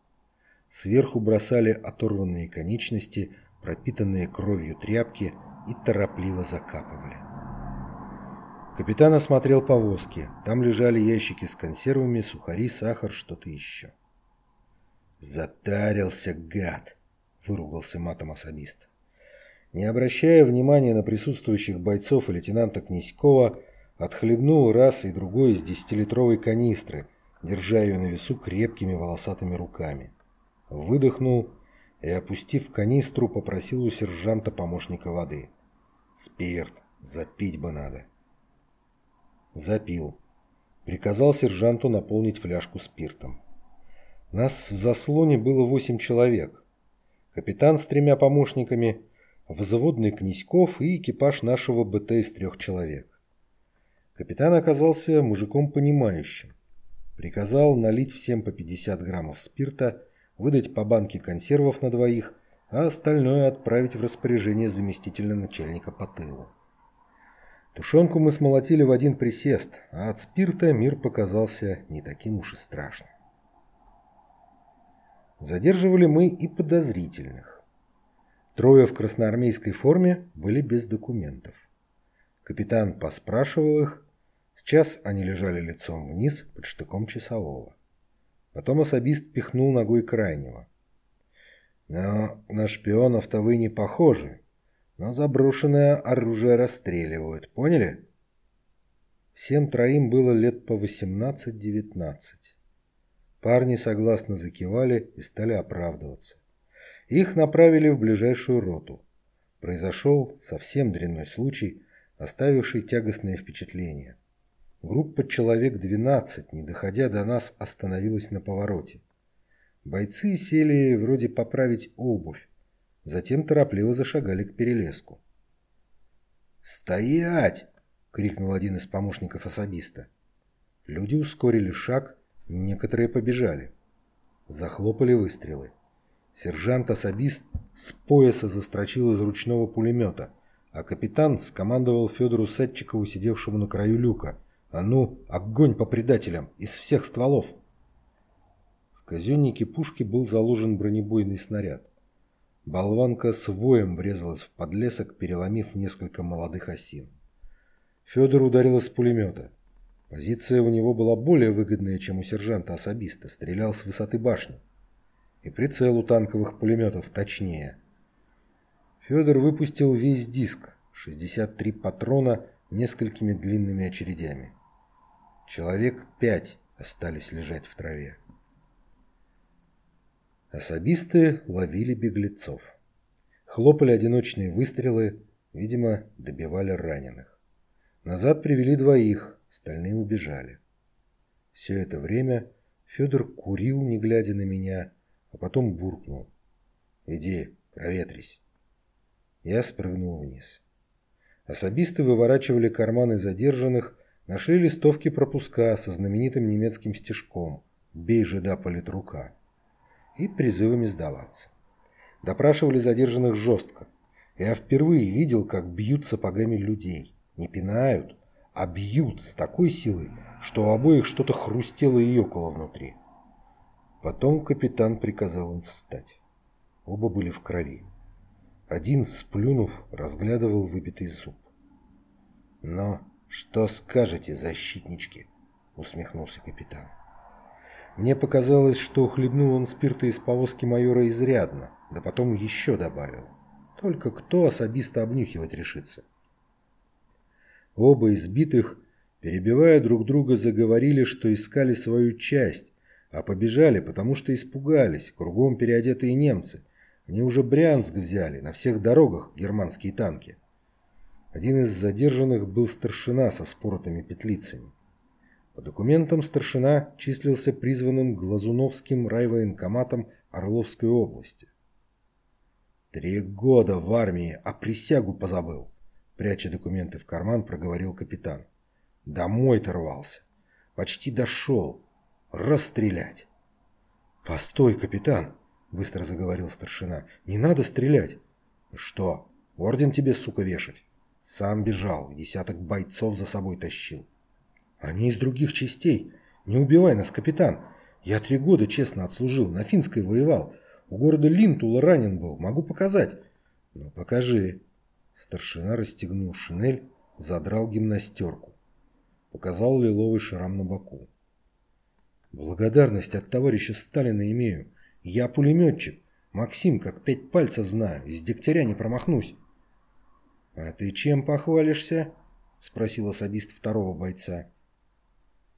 Сверху бросали оторванные конечности, пропитанные кровью тряпки – и торопливо закапывали. Капитан осмотрел повозки. Там лежали ящики с консервами, сухари, сахар, что-то еще. «Затарился, гад!» — выругался матом особист. Не обращая внимания на присутствующих бойцов и лейтенанта Князькова, отхлебнул раз и другой из десятилитровой канистры, держа ее на весу крепкими волосатыми руками. Выдохнул и, опустив канистру, попросил у сержанта помощника воды. Спирт. Запить бы надо. Запил. Приказал сержанту наполнить фляжку спиртом. Нас в заслоне было восемь человек. Капитан с тремя помощниками, взводный Князьков и экипаж нашего БТ из трех человек. Капитан оказался мужиком понимающим. Приказал налить всем по 50 граммов спирта, выдать по банке консервов на двоих – а остальное отправить в распоряжение заместителя начальника по тылу. Тушенку мы смолотили в один присест, а от спирта мир показался не таким уж и страшным. Задерживали мы и подозрительных. Трое в красноармейской форме были без документов. Капитан поспрашивал их, сейчас они лежали лицом вниз под штыком часового. Потом особист пихнул ногой крайнего – но на шпионов-то вы не похожи. Но заброшенное оружие расстреливают, поняли? Всем троим было лет по 18-19. Парни согласно закивали и стали оправдываться. Их направили в ближайшую роту. Произошел совсем дрянной случай, оставивший тягостное впечатление. Группа человек 12, не доходя до нас, остановилась на повороте. Бойцы сели вроде поправить обувь, затем торопливо зашагали к перелеску. «Стоять!» — крикнул один из помощников особиста. Люди ускорили шаг, некоторые побежали. Захлопали выстрелы. Сержант-особист с пояса застрочил из ручного пулемета, а капитан скомандовал Федору Садчикову, сидевшему на краю люка. «А ну, огонь по предателям! Из всех стволов!» казеннике пушки был заложен бронебойный снаряд. Болванка с воем врезалась в подлесок, переломив несколько молодых осин. Федор ударил из пулемета. Позиция у него была более выгодная, чем у сержанта-особиста, стрелял с высоты башни. И прицел у танковых пулеметов точнее. Федор выпустил весь диск, 63 патрона несколькими длинными очередями. Человек пять остались лежать в траве. Особисты ловили беглецов. Хлопали одиночные выстрелы, видимо, добивали раненых. Назад привели двоих, остальные убежали. Все это время Федор курил, не глядя на меня, а потом буркнул. «Иди, проветрись». Я спрыгнул вниз. Особисты выворачивали карманы задержанных, нашли листовки пропуска со знаменитым немецким стишком «Бей жида политрука» и призывами сдаваться. Допрашивали задержанных жестко. Я впервые видел, как бьют сапогами людей. Не пинают, а бьют с такой силой, что у обоих что-то хрустело и ёкало внутри. Потом капитан приказал им встать. Оба были в крови. Один, сплюнув, разглядывал выбитый зуб. «Но что скажете, защитнички?» — усмехнулся капитан. Мне показалось, что хлебнул он спирта из повозки майора изрядно, да потом еще добавил. Только кто особисто обнюхивать решится? Оба избитых, перебивая друг друга, заговорили, что искали свою часть, а побежали, потому что испугались, кругом переодетые немцы. Они уже Брянск взяли, на всех дорогах германские танки. Один из задержанных был старшина со споротыми петлицами. По документам старшина числился призванным Глазуновским райвоенкоматом Орловской области. «Три года в армии, а присягу позабыл», — пряча документы в карман, проговорил капитан. «Домой-то рвался. Почти дошел. Расстрелять!» «Постой, капитан!» — быстро заговорил старшина. «Не надо стрелять!» «Что, орден тебе, сука, вешать?» Сам бежал, десяток бойцов за собой тащил. Они из других частей. Не убивай нас, капитан. Я три года честно отслужил, на Финской воевал. У города Линтула ранен был, могу показать. Ну, покажи. Старшина расстегнул шинель, задрал гимнастерку. Показал лиловый шрам на боку. Благодарность от товарища Сталина имею. Я пулеметчик. Максим, как пять пальцев знаю, из дегтяря не промахнусь. А ты чем похвалишься? Спросил особист второго бойца.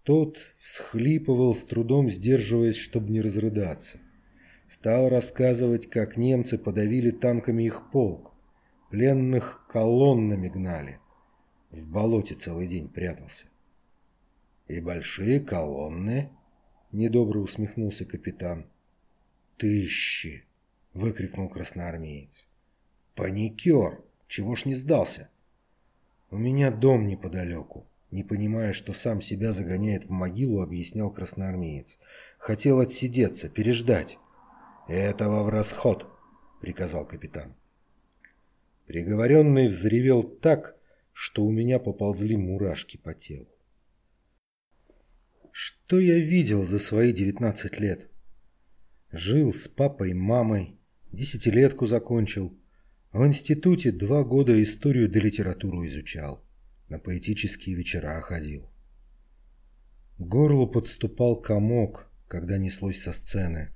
Тот всхлипывал, с трудом сдерживаясь, чтобы не разрыдаться. Стал рассказывать, как немцы подавили танками их полк. Пленных колоннами гнали. В болоте целый день прятался. «И большие колонны?» — недобро усмехнулся капитан. «Тысячи!» — выкрикнул красноармеец. «Паникер! Чего ж не сдался?» «У меня дом неподалеку не понимая, что сам себя загоняет в могилу, объяснял красноармеец. Хотел отсидеться, переждать. «Этого в расход!» — приказал капитан. Приговоренный взревел так, что у меня поползли мурашки по телу. Что я видел за свои девятнадцать лет? Жил с папой, мамой, десятилетку закончил. В институте два года историю да литературу изучал на поэтические вечера ходил. К горлу подступал комок, когда неслось со сцены.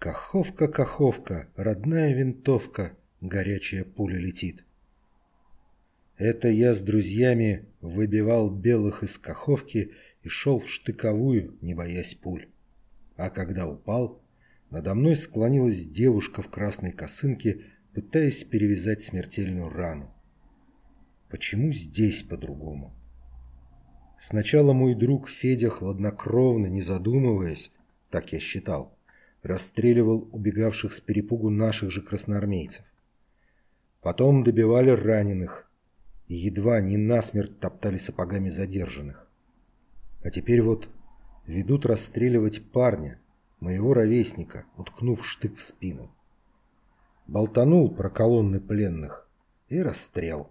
Каховка, каховка, родная винтовка, горячая пуля летит. Это я с друзьями выбивал белых из каховки и шел в штыковую, не боясь пуль. А когда упал, надо мной склонилась девушка в красной косынке, пытаясь перевязать смертельную рану. Почему здесь по-другому? Сначала мой друг Федя хладнокровно, не задумываясь, так я считал, расстреливал убегавших с перепугу наших же красноармейцев. Потом добивали раненых и едва не насмерть топтали сапогами задержанных. А теперь вот ведут расстреливать парня, моего ровесника, уткнув штык в спину. Болтанул про колонны пленных и расстрел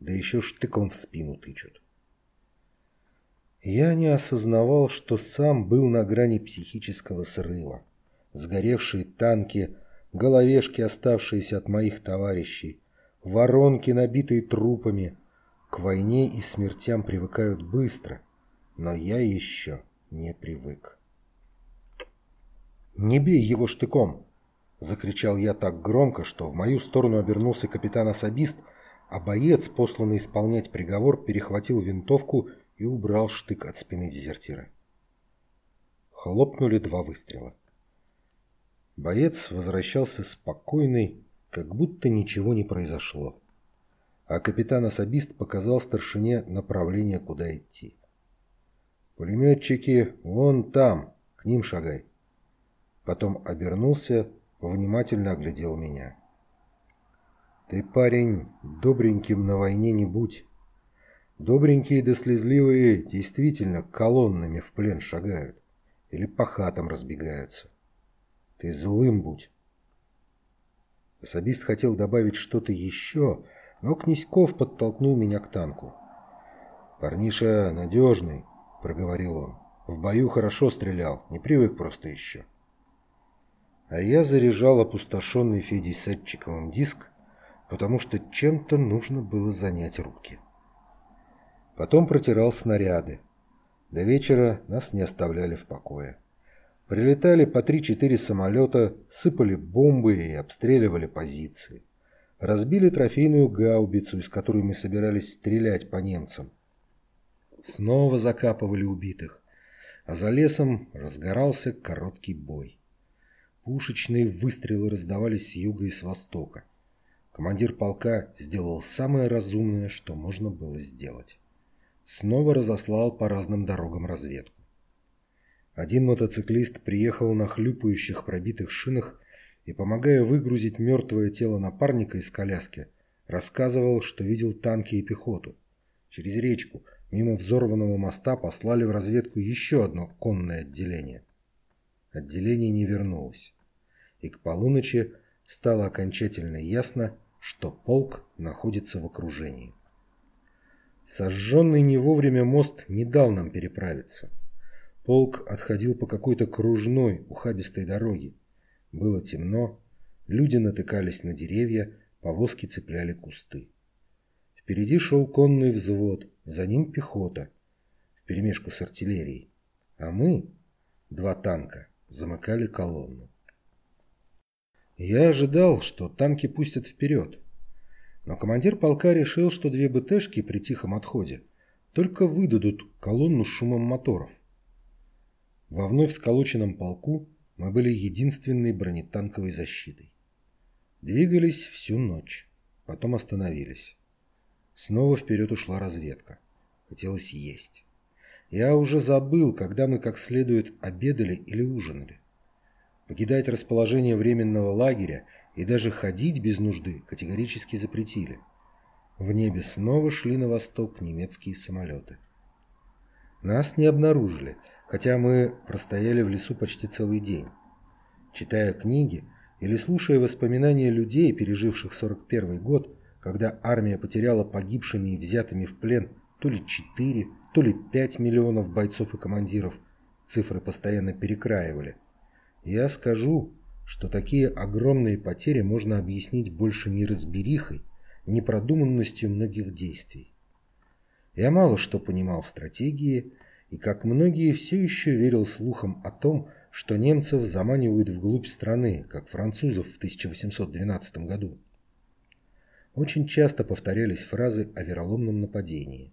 да еще штыком в спину тычут. Я не осознавал, что сам был на грани психического срыва. Сгоревшие танки, головешки, оставшиеся от моих товарищей, воронки, набитые трупами. К войне и смертям привыкают быстро, но я еще не привык. «Не бей его штыком!» — закричал я так громко, что в мою сторону обернулся капитан-особист — а боец, посланный исполнять приговор, перехватил винтовку и убрал штык от спины дезертира. Хлопнули два выстрела. Боец возвращался спокойный, как будто ничего не произошло. А капитан-особист показал старшине направление, куда идти. «Пулеметчики вон там, к ним шагай». Потом обернулся, внимательно оглядел меня. Ты, парень, добреньким на войне не будь. Добренькие да слезливые действительно колоннами в плен шагают или по хатам разбегаются. Ты злым будь. Особист хотел добавить что-то еще, но Князьков подтолкнул меня к танку. «Парниша надежный», — проговорил он. «В бою хорошо стрелял, не привык просто еще». А я заряжал опустошенный Федей Садчиковым диск потому что чем-то нужно было занять руки. Потом протирал снаряды. До вечера нас не оставляли в покое. Прилетали по 3-4 самолета, сыпали бомбы и обстреливали позиции. Разбили трофейную гаубицу, из которой мы собирались стрелять по немцам. Снова закапывали убитых, а за лесом разгорался короткий бой. Пушечные выстрелы раздавались с юга и с востока. Командир полка сделал самое разумное, что можно было сделать. снова разослал по разным дорогам разведку. Один мотоциклист приехал на хлюпающих пробитых шинах и, помогая выгрузить мертвое тело напарника из коляски, рассказывал, что видел танки и пехоту. Через речку, мимо взорванного моста, послали в разведку еще одно конное отделение. Отделение не вернулось, и к полуночи стало окончательно ясно, что полк находится в окружении. Сожженный не вовремя мост не дал нам переправиться. Полк отходил по какой-то кружной, ухабистой дороге. Было темно, люди натыкались на деревья, повозки цепляли кусты. Впереди шел конный взвод, за ним пехота, вперемешку с артиллерией. А мы, два танка, замыкали колонну. Я ожидал, что танки пустят вперед. Но командир полка решил, что две БТшки при тихом отходе только выдадут колонну шумом моторов. Во вновь сколоченном полку мы были единственной бронетанковой защитой. Двигались всю ночь, потом остановились. Снова вперед ушла разведка. Хотелось есть. Я уже забыл, когда мы как следует обедали или ужинали. Покидать расположение временного лагеря и даже ходить без нужды категорически запретили. В небе снова шли на восток немецкие самолеты. Нас не обнаружили, хотя мы простояли в лесу почти целый день. Читая книги или слушая воспоминания людей, переживших 41 год, когда армия потеряла погибшими и взятыми в плен то ли 4, то ли 5 миллионов бойцов и командиров, цифры постоянно перекраивали. Я скажу, что такие огромные потери можно объяснить больше неразберихой, непродуманностью многих действий. Я мало что понимал в стратегии, и, как многие, все еще верил слухам о том, что немцев заманивают вглубь страны, как французов в 1812 году. Очень часто повторялись фразы о вероломном нападении.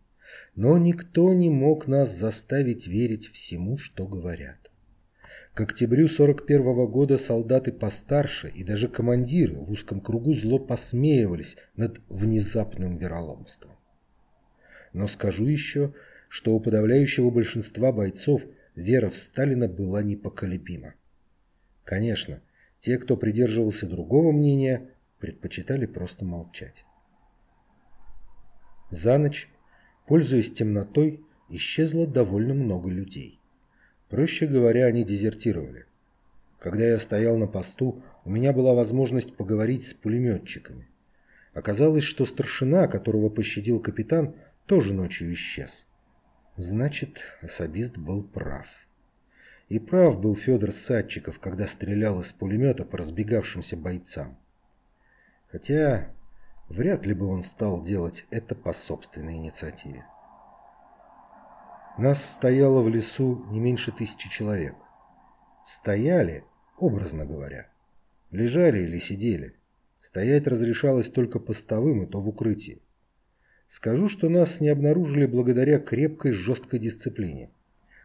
Но никто не мог нас заставить верить всему, что говорят. К октябрю 41 -го года солдаты постарше и даже командиры в узком кругу зло посмеивались над внезапным вероломством. Но скажу еще, что у подавляющего большинства бойцов вера в Сталина была непоколебима. Конечно, те, кто придерживался другого мнения, предпочитали просто молчать. За ночь, пользуясь темнотой, исчезло довольно много людей. Проще говоря, они дезертировали. Когда я стоял на посту, у меня была возможность поговорить с пулеметчиками. Оказалось, что старшина, которого пощадил капитан, тоже ночью исчез. Значит, особист был прав. И прав был Федор Садчиков, когда стрелял из пулемета по разбегавшимся бойцам. Хотя вряд ли бы он стал делать это по собственной инициативе. Нас стояло в лесу не меньше тысячи человек. Стояли, образно говоря. Лежали или сидели. Стоять разрешалось только постовым, и то в укрытии. Скажу, что нас не обнаружили благодаря крепкой жесткой дисциплине.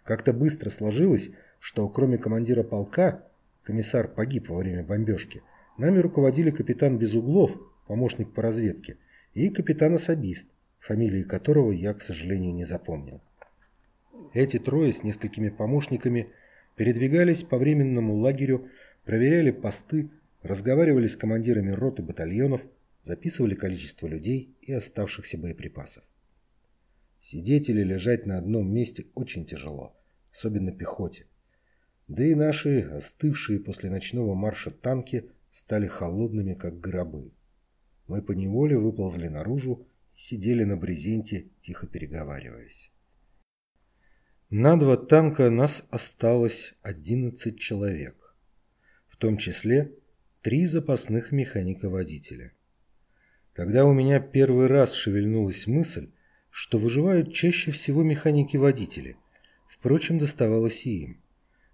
Как-то быстро сложилось, что кроме командира полка, комиссар погиб во время бомбежки, нами руководили капитан Безуглов, помощник по разведке, и капитан-особист, фамилии которого я, к сожалению, не запомнил. Эти трое с несколькими помощниками передвигались по временному лагерю, проверяли посты, разговаривали с командирами рот и батальонов, записывали количество людей и оставшихся боеприпасов. Сидеть или лежать на одном месте очень тяжело, особенно пехоте. Да и наши остывшие после ночного марша танки стали холодными, как гробы. Мы поневоле выползли наружу и сидели на брезенте, тихо переговариваясь. На два танка нас осталось 11 человек, в том числе три запасных механика-водителя. Тогда у меня первый раз шевельнулась мысль, что выживают чаще всего механики-водители. Впрочем, доставалось и им.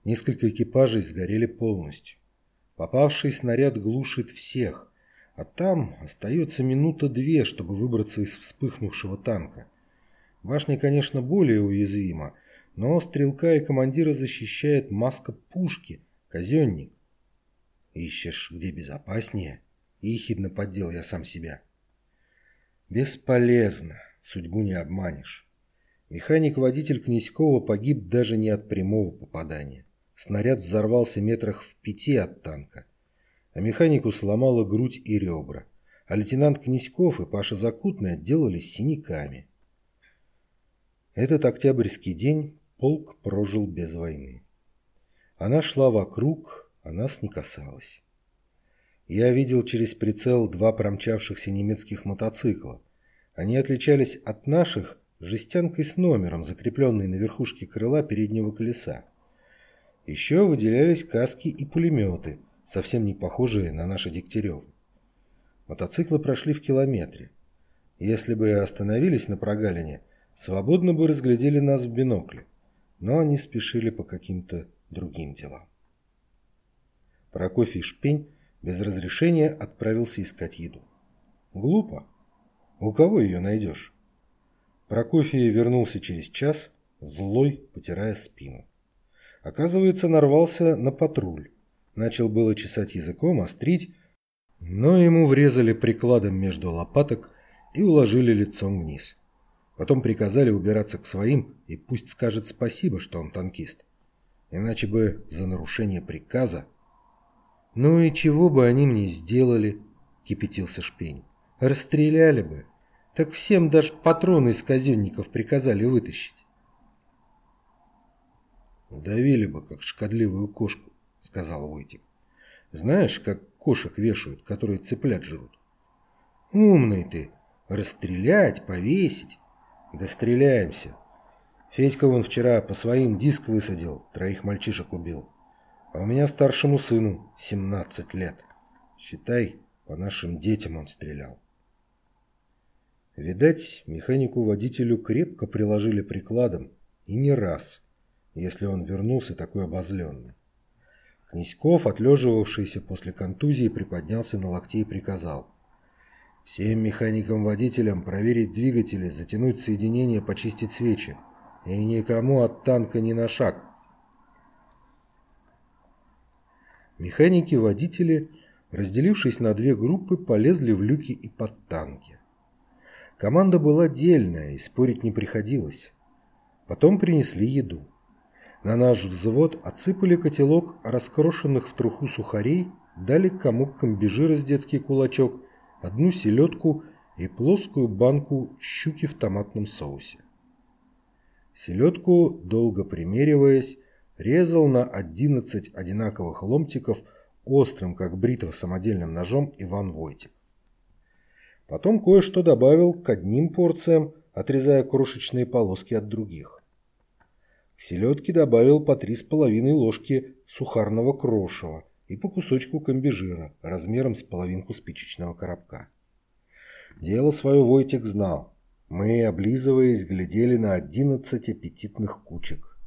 Несколько экипажей сгорели полностью. Попавший снаряд глушит всех, а там остается минута-две, чтобы выбраться из вспыхнувшего танка. Башня, конечно, более уязвима, но стрелка и командира защищает маска пушки, казенник. «Ищешь, где безопаснее?» – ехидно поддел я сам себя. Бесполезно, судьбу не обманешь. Механик-водитель Князькова погиб даже не от прямого попадания. Снаряд взорвался метрах в пяти от танка, а механику сломала грудь и ребра, а лейтенант Князьков и Паша Закутный отделались синяками. Этот октябрьский день полк прожил без войны. Она шла вокруг, а нас не касалась. Я видел через прицел два промчавшихся немецких мотоцикла. Они отличались от наших жестянкой с номером, закрепленной на верхушке крыла переднего колеса. Еще выделялись каски и пулеметы, совсем не похожие на наши Дегтяревы. Мотоциклы прошли в километре. Если бы остановились на прогалине, свободно бы разглядели нас в бинокле, но они спешили по каким-то другим делам. Прокофий Шпень без разрешения отправился искать еду. Глупо. У кого ее найдешь? Прокофий вернулся через час, злой, потирая спину. Оказывается, нарвался на патруль. Начал было чесать языком, острить, но ему врезали прикладом между лопаток и уложили лицом вниз. Потом приказали убираться к своим и пусть скажет спасибо, что он танкист. Иначе бы за нарушение приказа... «Ну и чего бы они мне сделали?» — кипятился Шпень. «Расстреляли бы. Так всем даже патроны из казенников приказали вытащить». «Давили бы, как шкодливую кошку», — сказал Войтик. «Знаешь, как кошек вешают, которые цыплят жрут?» «Умный ты! Расстрелять, повесить!» «Да стреляемся!» Федька вон вчера по своим диск высадил, троих мальчишек убил. А у меня старшему сыну 17 лет. Считай, по нашим детям он стрелял. Видать, механику-водителю крепко приложили прикладом, и не раз, если он вернулся такой обозленный. Князьков, отлеживавшийся после контузии, приподнялся на локте и приказал. Всем механикам-водителям проверить двигатели, затянуть соединение, почистить свечи. И никому от танка ни на шаг. Механики-водители, разделившись на две группы, полезли в люки и под танки. Команда была дельная, и спорить не приходилось. Потом принесли еду. На наш взвод отсыпали котелок раскрошенных в труху сухарей, дали комок комбижира с детский кулачок, одну селедку и плоскую банку щуки в томатном соусе. Селедку, долго примериваясь, резал на 11 одинаковых ломтиков острым, как бритва самодельным ножом, Иван Войтик. Потом кое-что добавил к одним порциям, отрезая крошечные полоски от других. К селедке добавил по три с половиной ложки сухарного крошева и по кусочку комбижира размером с половинку спичечного коробка. Дело свое Войтик знал. Мы, облизываясь, глядели на одиннадцать аппетитных кучек.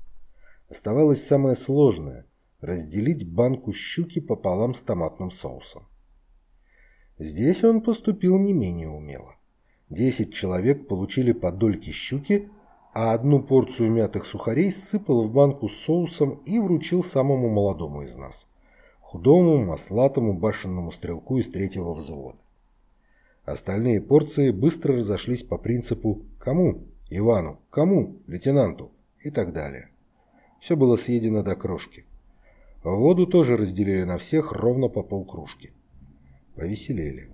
Оставалось самое сложное – разделить банку щуки пополам с томатным соусом. Здесь он поступил не менее умело. Десять человек получили по дольке щуки, а одну порцию мятых сухарей сыпал в банку с соусом и вручил самому молодому из нас – худому, маслатому башенному стрелку из третьего взвода. Остальные порции быстро разошлись по принципу «кому?» Ивану, кому? Лейтенанту и так далее. Все было съедено до крошки. Воду тоже разделили на всех ровно по полкружки. Повеселели.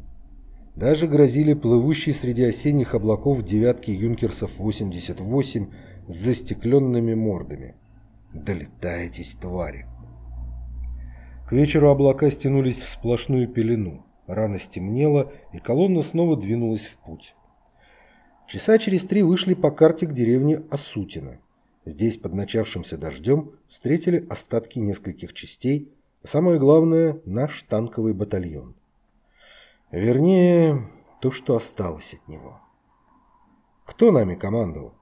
Даже грозили плывущие среди осенних облаков девятки юнкерсов 88 с застекленными мордами. Долетаетесь, твари! К вечеру облака стянулись в сплошную пелену. Рано стемнело, и колонна снова двинулась в путь. Часа через три вышли по карте к деревне Осутино. Здесь под начавшимся дождем встретили остатки нескольких частей, а самое главное – наш танковый батальон. Вернее, то, что осталось от него. Кто нами командовал?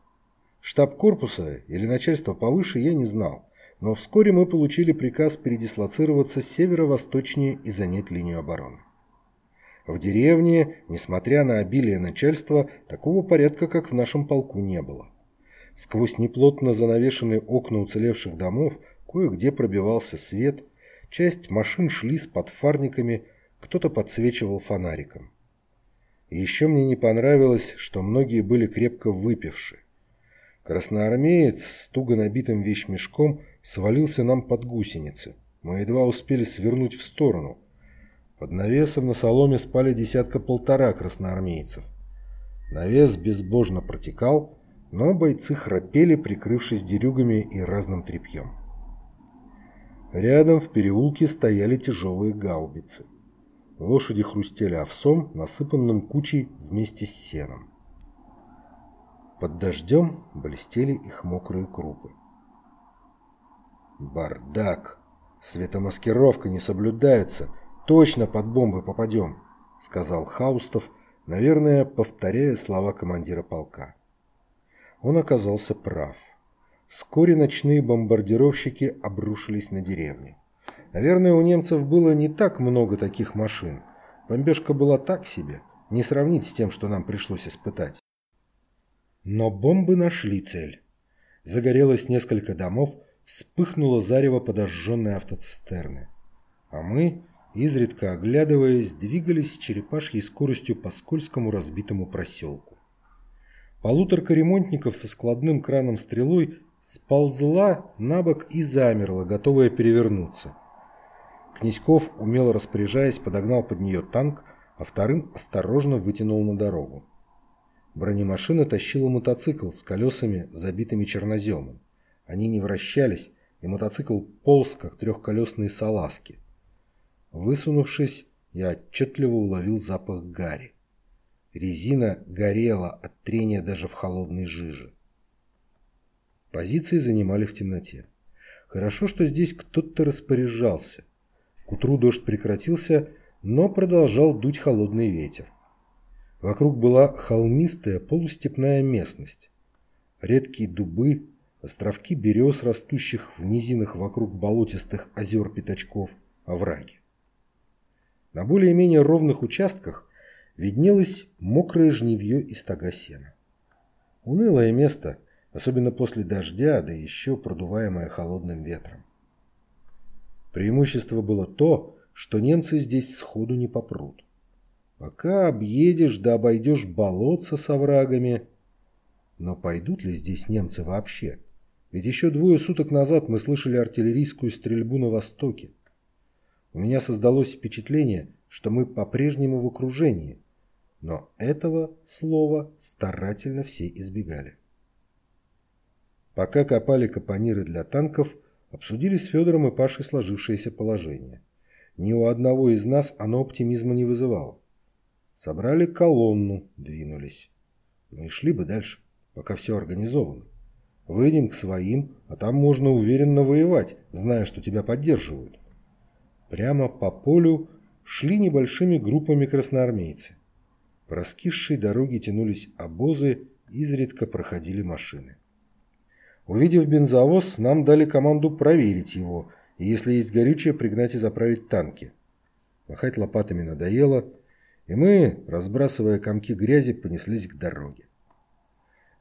Штаб корпуса или начальство повыше я не знал, но вскоре мы получили приказ передислоцироваться северо-восточнее и занять линию обороны. В деревне, несмотря на обилие начальства, такого порядка, как в нашем полку, не было. Сквозь неплотно занавешенные окна уцелевших домов кое-где пробивался свет, часть машин шли с подфарниками, кто-то подсвечивал фонариком. И еще мне не понравилось, что многие были крепко выпивши. Красноармеец с туго набитым вещмешком свалился нам под гусеницы. Мы едва успели свернуть в сторону. Под навесом на соломе спали десятка-полтора красноармейцев. Навес безбожно протекал, но бойцы храпели, прикрывшись дерюгами и разным тряпьем. Рядом в переулке стояли тяжелые гаубицы. Лошади хрустели овсом, насыпанным кучей вместе с сеном. Под дождем блестели их мокрые крупы. «Бардак! Светомаскировка не соблюдается. Точно под бомбы попадем!» — сказал Хаустов, наверное, повторяя слова командира полка. Он оказался прав. Вскоре ночные бомбардировщики обрушились на деревню. Наверное, у немцев было не так много таких машин. Бомбежка была так себе, не сравнить с тем, что нам пришлось испытать. Но бомбы нашли цель. Загорелось несколько домов, вспыхнуло зарево подожженной автоцистерны. А мы, изредка оглядываясь, двигались с черепашьей скоростью по скользкому разбитому проселку. Полуторка ремонтников со складным краном стрелой сползла на бок и замерла, готовая перевернуться. Князьков, умело распоряжаясь, подогнал под нее танк, а вторым осторожно вытянул на дорогу. Бронемашина тащила мотоцикл с колесами, забитыми черноземом. Они не вращались, и мотоцикл полз, как трехколесные салазки. Высунувшись, я отчетливо уловил запах гари. Резина горела от трения даже в холодной жиже. Позиции занимали в темноте. Хорошо, что здесь кто-то распоряжался. К утру дождь прекратился, но продолжал дуть холодный ветер. Вокруг была холмистая полустепная местность. Редкие дубы, островки берез, растущих в низинах вокруг болотистых озер-пятачков, овраги. На более-менее ровных участках виднелось мокрое жнивье и стога сена. Унылое место, особенно после дождя, да еще продуваемое холодным ветром. Преимущество было то, что немцы здесь сходу не попрут. Пока объедешь да обойдешь болотца с оврагами. Но пойдут ли здесь немцы вообще? Ведь еще двое суток назад мы слышали артиллерийскую стрельбу на востоке. У меня создалось впечатление, что мы по-прежнему в окружении, но этого слова старательно все избегали. Пока копали капониры для танков, обсудили с Федором и Пашей сложившееся положение. Ни у одного из нас оно оптимизма не вызывало. Собрали колонну, двинулись. Мы шли бы дальше, пока все организовано. Выйдем к своим, а там можно уверенно воевать, зная, что тебя поддерживают. Прямо по полю шли небольшими группами красноармейцы. По раскисшей дороге тянулись обозы, изредка проходили машины. Увидев бензовоз, нам дали команду проверить его, и если есть горючее, пригнать и заправить танки. Махать лопатами надоело, и мы, разбрасывая комки грязи, понеслись к дороге.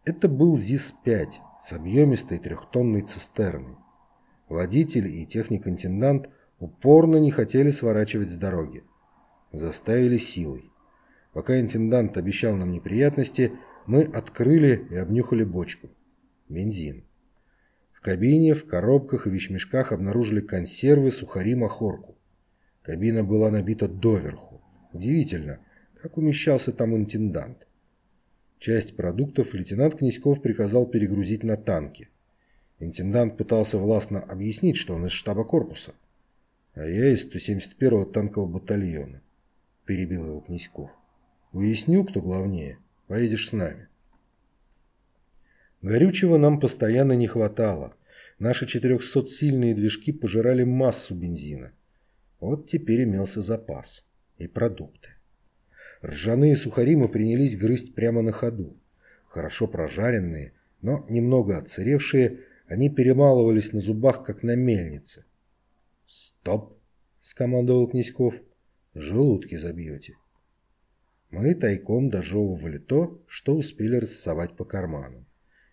Это был ЗИС-5 с объемистой трехтонной цистерной. Водитель и техник-интендант упорно не хотели сворачивать с дороги. Заставили силой. Пока интендант обещал нам неприятности, мы открыли и обнюхали бочку. Бензин. В кабине, в коробках и вещмешках обнаружили консервы, сухари, махорку. Кабина была набита доверху. Удивительно, как умещался там интендант. Часть продуктов лейтенант Князьков приказал перегрузить на танки. Интендант пытался властно объяснить, что он из штаба корпуса. А я из 171-го танкового батальона. Перебил его Князьков. Уяснил, кто главнее. Поедешь с нами. Горючего нам постоянно не хватало. Наши 400-сильные движки пожирали массу бензина. Вот теперь имелся запас и продукты. Ржаные сухари мы принялись грызть прямо на ходу. Хорошо прожаренные, но немного отсыревшие, они перемалывались на зубах, как на мельнице. «Стоп!» — скомандовал Князьков. «Желудки забьете». Мы тайком дожевывали то, что успели рассовать по карманам.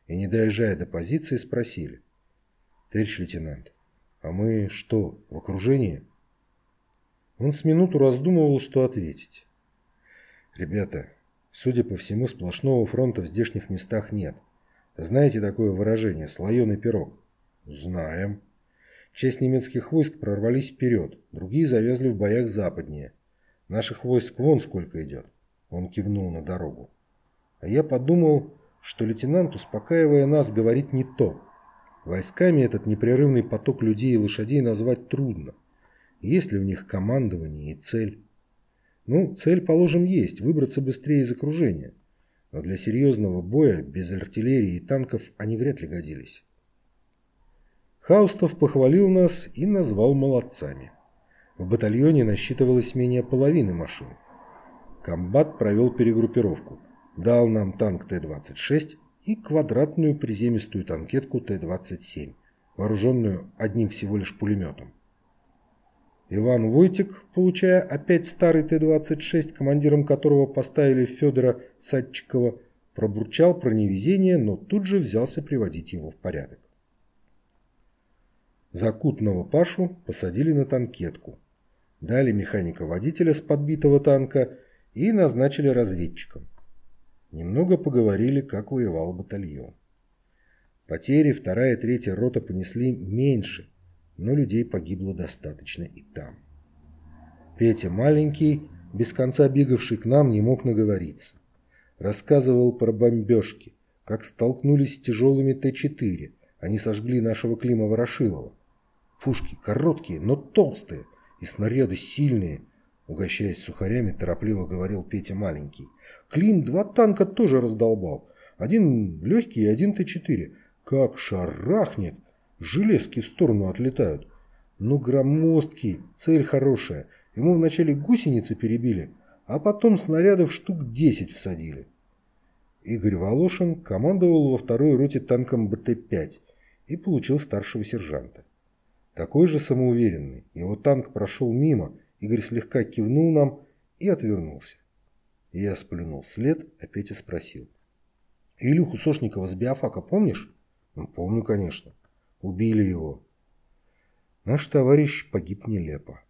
И, не доезжая до позиции, спросили. «Товарищ лейтенант, а мы что, в окружении?» Он с минуту раздумывал, что ответить. «Ребята, судя по всему, сплошного фронта в здешних местах нет. Знаете такое выражение «слоеный пирог»? Знаем. Часть немецких войск прорвались вперед, другие завязли в боях западнее. Наших войск вон сколько идет. Он кивнул на дорогу. А я подумал, что лейтенант, успокаивая нас, говорит не то. Войсками этот непрерывный поток людей и лошадей назвать трудно. Есть ли у них командование и цель? Ну, цель, положим, есть – выбраться быстрее из окружения. Но для серьезного боя без артиллерии и танков они вряд ли годились. Хаустов похвалил нас и назвал молодцами. В батальоне насчитывалось менее половины машин. Комбат провел перегруппировку. Дал нам танк Т-26 и квадратную приземистую танкетку Т-27, вооруженную одним всего лишь пулеметом. Иван Войтик, получая опять старый Т-26, командиром которого поставили Федора Садчикова, пробурчал про невезение, но тут же взялся приводить его в порядок. Закутного Пашу посадили на танкетку, дали механика-водителя с подбитого танка и назначили разведчиком. Немного поговорили, как воевал батальон. Потери вторая и третья рота понесли меньше, но людей погибло достаточно и там. Петя маленький, без конца бегавший к нам, не мог наговориться. Рассказывал про бомбежки, как столкнулись с тяжелыми Т-4. Они сожгли нашего Клима Ворошилова. Пушки короткие, но толстые, и снаряды сильные. Угощаясь сухарями, торопливо говорил Петя маленький. Клим два танка тоже раздолбал. Один легкий и один Т-4. Как шарахнет! Железки в сторону отлетают. Ну, громоздкий, цель хорошая. Ему вначале гусеницы перебили, а потом снарядов штук 10 всадили. Игорь Волошин командовал во второй роте танком БТ-5 и получил старшего сержанта. Такой же самоуверенный. Его танк прошел мимо, Игорь слегка кивнул нам и отвернулся. Я сплюнул вслед, а Петя спросил. «Илюху Сошникова с биофака помнишь?» «Ну, «Помню, конечно». Убили его. Наш товарищ погиб нелепо.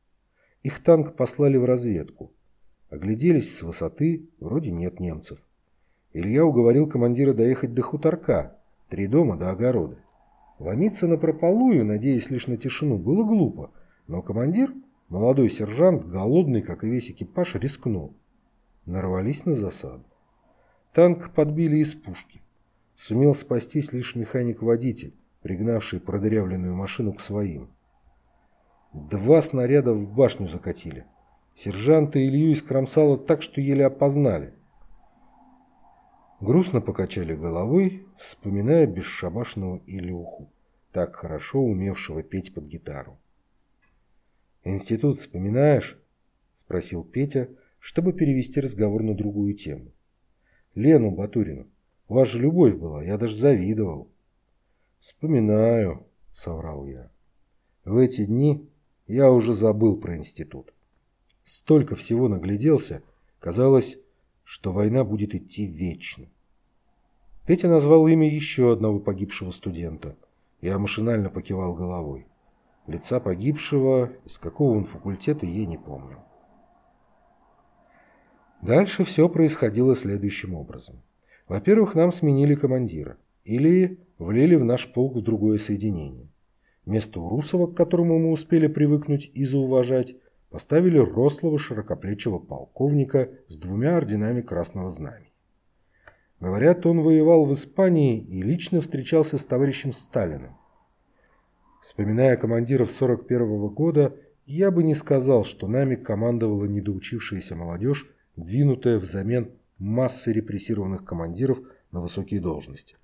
Их танк послали в разведку. Огляделись с высоты, вроде нет немцев. Илья уговорил командира доехать до хуторка, три дома до огорода. Ломиться на прополую, надеясь лишь на тишину, было глупо, но командир, молодой сержант, голодный, как и весь экипаж, рискнул. Нарвались на засаду. Танк подбили из пушки. Сумел спастись лишь механик-водитель, пригнавший продырявленную машину к своим. Два снаряда в башню закатили. Сержанта Илью искромсало так, что еле опознали. Грустно покачали головой, вспоминая бесшабашного Илюху, так хорошо умевшего петь под гитару. «Институт вспоминаешь?» – спросил Петя, чтобы перевести разговор на другую тему. «Лену Батурину. У вас же любовь была, я даже завидовал». «Вспоминаю», — соврал я. В эти дни я уже забыл про институт. Столько всего нагляделся, казалось, что война будет идти вечно. Петя назвал имя еще одного погибшего студента. Я машинально покивал головой. Лица погибшего, из какого он факультета, я не помню. Дальше все происходило следующим образом. Во-первых, нам сменили командира. Или влили в наш полк другое соединение. Вместо Урусова, к которому мы успели привыкнуть и зауважать, поставили рослого широкоплечего полковника с двумя орденами Красного Знамени. Говорят, он воевал в Испании и лично встречался с товарищем Сталиным. Вспоминая командиров 41 -го года, я бы не сказал, что нами командовала недоучившаяся молодежь, двинутая взамен массы репрессированных командиров на высокие должности.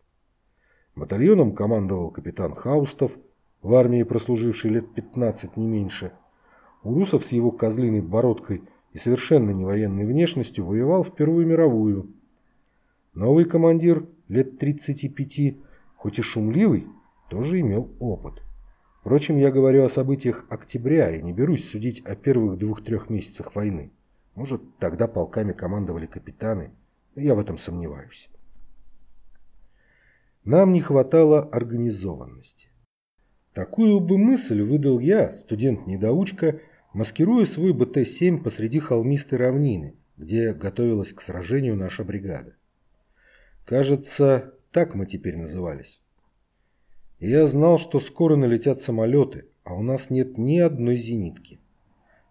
Батальоном командовал капитан Хаустов, в армии прослуживший лет 15 не меньше. Урусов с его козлиной бородкой и совершенно невоенной внешностью воевал в Первую мировую. Новый командир, лет 35, хоть и шумливый, тоже имел опыт. Впрочем, я говорю о событиях октября и не берусь судить о первых двух-трех месяцах войны. Может, тогда полками командовали капитаны, но я в этом сомневаюсь. Нам не хватало организованности. Такую бы мысль выдал я, студент-недоучка, маскируя свой БТ-7 посреди холмистой равнины, где готовилась к сражению наша бригада. Кажется, Так мы теперь назывались. Я знал, что скоро налетят самолеты, а у нас нет ни одной зенитки.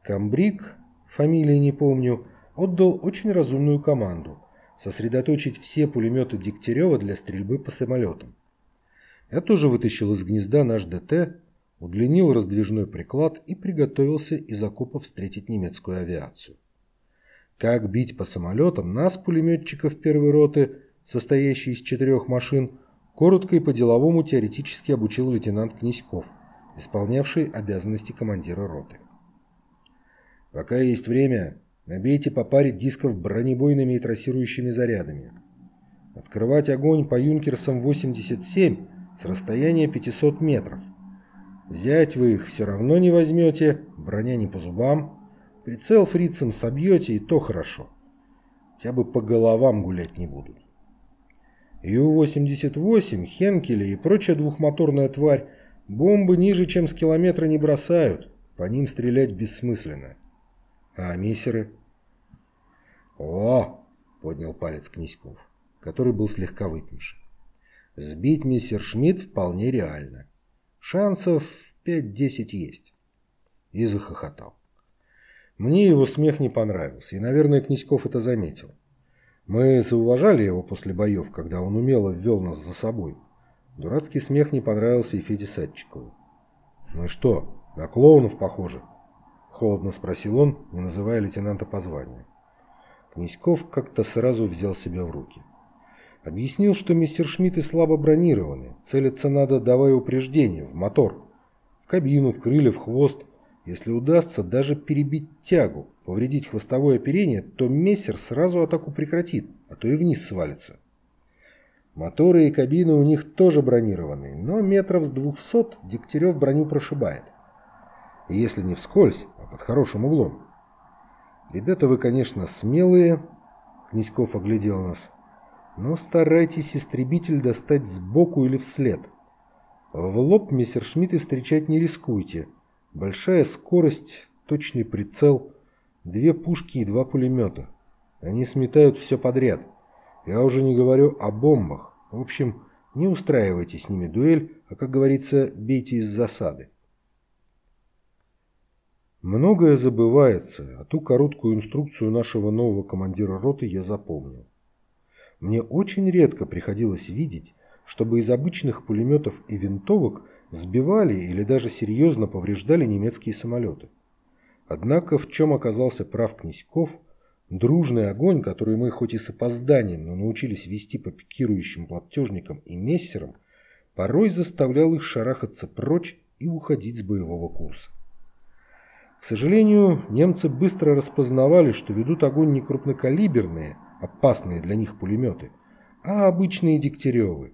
Камбрик, фамилии не помню, отдал очень разумную команду – сосредоточить все пулеметы Дегтярева для стрельбы по самолетам. Я тоже вытащил из гнезда наш ДТ, удлинил раздвижной приклад и приготовился из окопа встретить немецкую авиацию. Как бить по самолетам, нас, пулеметчиков первой роты, состоящей из четырех машин, коротко и по-деловому теоретически обучил лейтенант Князьков, исполнявший обязанности командира роты. Пока есть время, набейте по паре дисков бронебойными и трассирующими зарядами. Открывать огонь по юнкерсам 87 с расстояния 500 метров. Взять вы их все равно не возьмете, броня не по зубам. Прицел фрицам собьете, и то хорошо. Хотя бы по головам гулять не будут. Ю-88, Хенкели и прочая двухмоторная тварь бомбы ниже, чем с километра не бросают. По ним стрелять бессмысленно. А мессеры? О! поднял палец Князьков, который был слегка выпивший. Сбить мистер Шмидт вполне реально. Шансов 5-10 есть. И захохотал. Мне его смех не понравился, и, наверное, Князьков это заметил. Мы зауважали его после боев, когда он умело ввел нас за собой. Дурацкий смех не понравился и Феде Садчикову. «Ну и что, на клоунов похоже?» Холодно спросил он, не называя лейтенанта по званию. Князьков как-то сразу взял себя в руки. Объяснил, что мистер Шмидты слабо бронированы, целиться надо, давая упреждение, в мотор. В кабину, в крылья, в хвост. Если удастся даже перебить тягу, повредить хвостовое оперение, то мессер сразу атаку прекратит, а то и вниз свалится. Моторы и кабины у них тоже бронированные, но метров с двухсот Дегтярев броню прошибает. Если не вскользь, под хорошим углом. Ребята вы, конечно, смелые, Князьков оглядел нас, но старайтесь истребитель достать сбоку или вслед. В лоб мессершмитты встречать не рискуйте. Большая скорость, точный прицел, две пушки и два пулемета. Они сметают все подряд. Я уже не говорю о бомбах. В общем, не устраивайте с ними дуэль, а, как говорится, бейте из засады. Многое забывается, а ту короткую инструкцию нашего нового командира роты я запомнил. Мне очень редко приходилось видеть, чтобы из обычных пулеметов и винтовок сбивали или даже серьезно повреждали немецкие самолеты. Однако в чем оказался прав Князьков, дружный огонь, который мы хоть и с опозданием, но научились вести по пикирующим платежникам и мессерам, порой заставлял их шарахаться прочь и уходить с боевого курса. К сожалению, немцы быстро распознавали, что ведут огонь не крупнокалиберные, опасные для них пулеметы, а обычные Дегтяревы.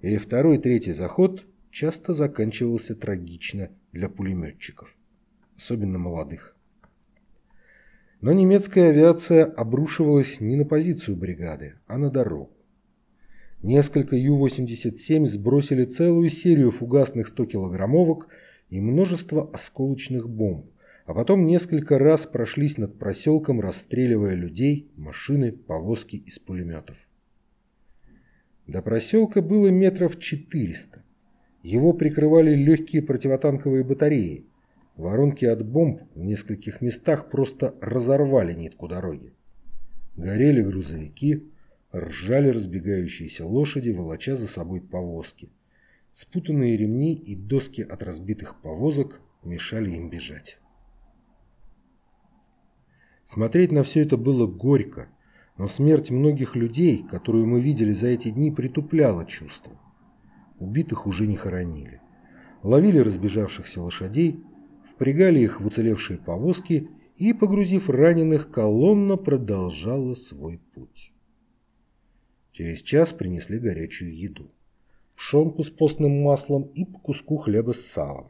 И второй-третий заход часто заканчивался трагично для пулеметчиков, особенно молодых. Но немецкая авиация обрушивалась не на позицию бригады, а на дорогу. Несколько Ю-87 сбросили целую серию фугасных 100-килограммовок и множество осколочных бомб, а потом несколько раз прошлись над проселком, расстреливая людей, машины, повозки из пулеметов. До проселка было метров 400. Его прикрывали легкие противотанковые батареи. Воронки от бомб в нескольких местах просто разорвали нитку дороги. Горели грузовики, ржали разбегающиеся лошади, волоча за собой повозки. Спутанные ремни и доски от разбитых повозок мешали им бежать. Смотреть на все это было горько, но смерть многих людей, которую мы видели за эти дни, притупляла чувства. Убитых уже не хоронили. Ловили разбежавшихся лошадей, впрягали их в уцелевшие повозки и, погрузив раненых, колонна продолжала свой путь. Через час принесли горячую еду. Пшенку с постным маслом и по куску хлеба с салом.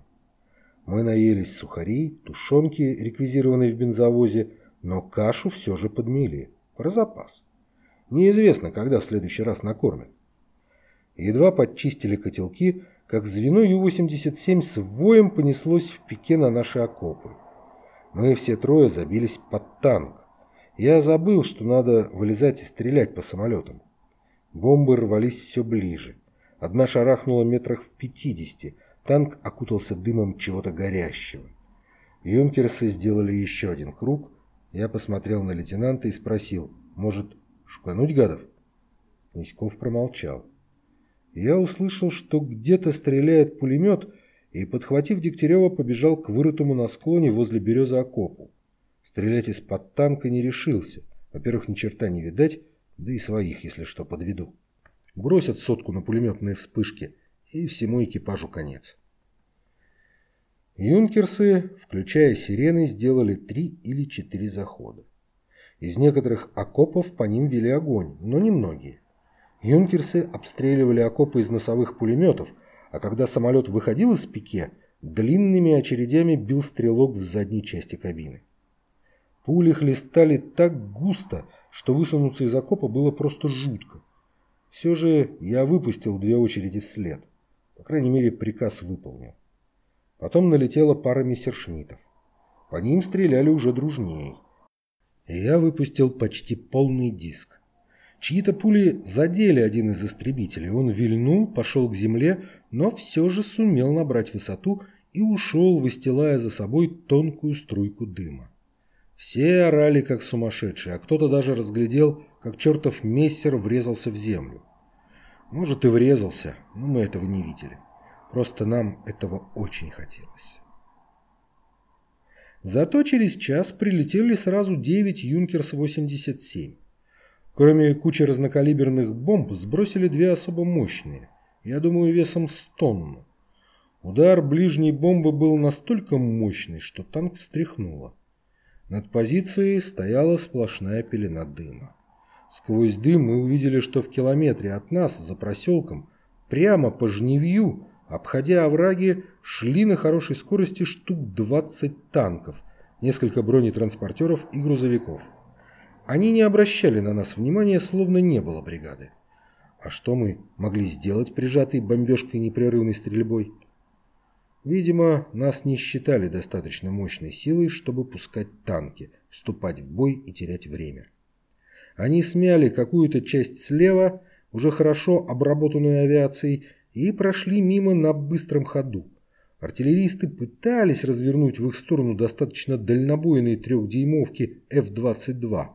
Мы наелись сухарей, тушенки, реквизированной в бензовозе, но кашу все же подмели. Про запас. Неизвестно, когда в следующий раз накормят. Едва подчистили котелки, как звено Ю-87 с воем понеслось в пике на наши окопы. Мы все трое забились под танк. Я забыл, что надо вылезать и стрелять по самолетам. Бомбы рвались все ближе. Одна шарахнула метрах в пятидесяти. Танк окутался дымом чего-то горящего. Юнкерсы сделали еще один круг. Я посмотрел на лейтенанта и спросил, может, шукануть гадов? Князьков промолчал. Я услышал, что где-то стреляет пулемет, и, подхватив Дегтярева, побежал к вырытому на склоне возле березы окопу. Стрелять из-под танка не решился. Во-первых, ни черта не видать, да и своих, если что, подведу. Бросят сотку на пулеметные вспышки, и всему экипажу конец. Юнкерсы, включая сирены, сделали три или четыре захода. Из некоторых окопов по ним вели огонь, но немногие. Юнкерсы обстреливали окопы из носовых пулеметов, а когда самолет выходил из пике, длинными очередями бил стрелок в задней части кабины. Пули хлестали так густо, что высунуться из окопа было просто жутко. Все же я выпустил две очереди вслед. По крайней мере, приказ выполнил. Потом налетела пара мессершмиттов. По ним стреляли уже дружней. И я выпустил почти полный диск. Чьи-то пули задели один из истребителей. Он вильнул, пошел к земле, но все же сумел набрать высоту и ушел, выстилая за собой тонкую струйку дыма. Все орали, как сумасшедшие, а кто-то даже разглядел, как чертов мессер врезался в землю. Может и врезался, но мы этого не видели. Просто нам этого очень хотелось. Зато через час прилетели сразу 9 «Юнкерс-87». Кроме кучи разнокалиберных бомб, сбросили две особо мощные, я думаю, весом с тонну. Удар ближней бомбы был настолько мощный, что танк встряхнуло. Над позицией стояла сплошная пелена дыма. Сквозь дым мы увидели, что в километре от нас, за проселком, прямо по жневью, обходя овраги, шли на хорошей скорости штук 20 танков, несколько бронетранспортеров и грузовиков. Они не обращали на нас внимания, словно не было бригады. А что мы могли сделать, прижатые бомбежкой непрерывной стрельбой? Видимо, нас не считали достаточно мощной силой, чтобы пускать танки, вступать в бой и терять время. Они смяли какую-то часть слева, уже хорошо обработанную авиацией, и прошли мимо на быстром ходу. Артиллеристы пытались развернуть в их сторону достаточно дальнобойные трехдюймовки F-22,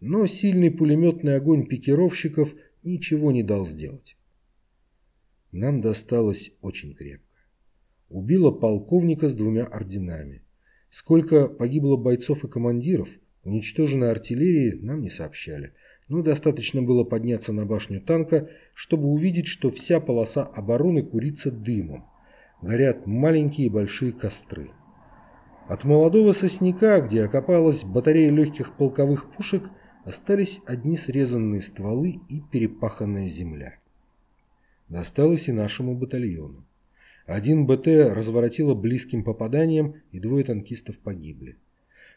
но сильный пулеметный огонь пикировщиков ничего не дал сделать. Нам досталось очень крепко убила полковника с двумя орденами. Сколько погибло бойцов и командиров, уничтоженной артиллерии нам не сообщали, но достаточно было подняться на башню танка, чтобы увидеть, что вся полоса обороны курится дымом. Горят маленькие и большие костры. От молодого сосняка, где окопалась батарея легких полковых пушек, остались одни срезанные стволы и перепаханная земля. Досталось и нашему батальону. Один БТ разворотило близким попаданием, и двое танкистов погибли.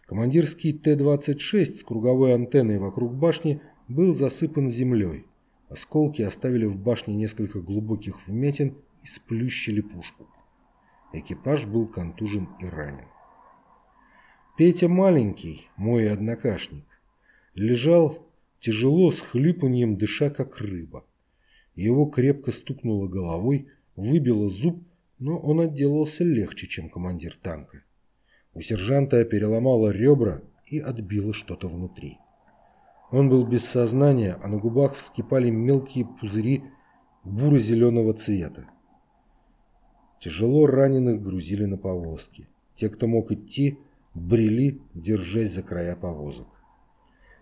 Командирский Т-26 с круговой антенной вокруг башни был засыпан землей. Осколки оставили в башне несколько глубоких вмятин и сплющили пушку. Экипаж был контужен и ранен. Петя маленький, мой однокашник, лежал тяжело с хлюпаньем, дыша как рыба. Его крепко стукнуло головой, выбило зуб но он отделался легче, чем командир танка. У сержанта переломало ребра и отбило что-то внутри. Он был без сознания, а на губах вскипали мелкие пузыри буро-зеленого цвета. Тяжело раненых грузили на повозки. Те, кто мог идти, брели, держась за края повозок.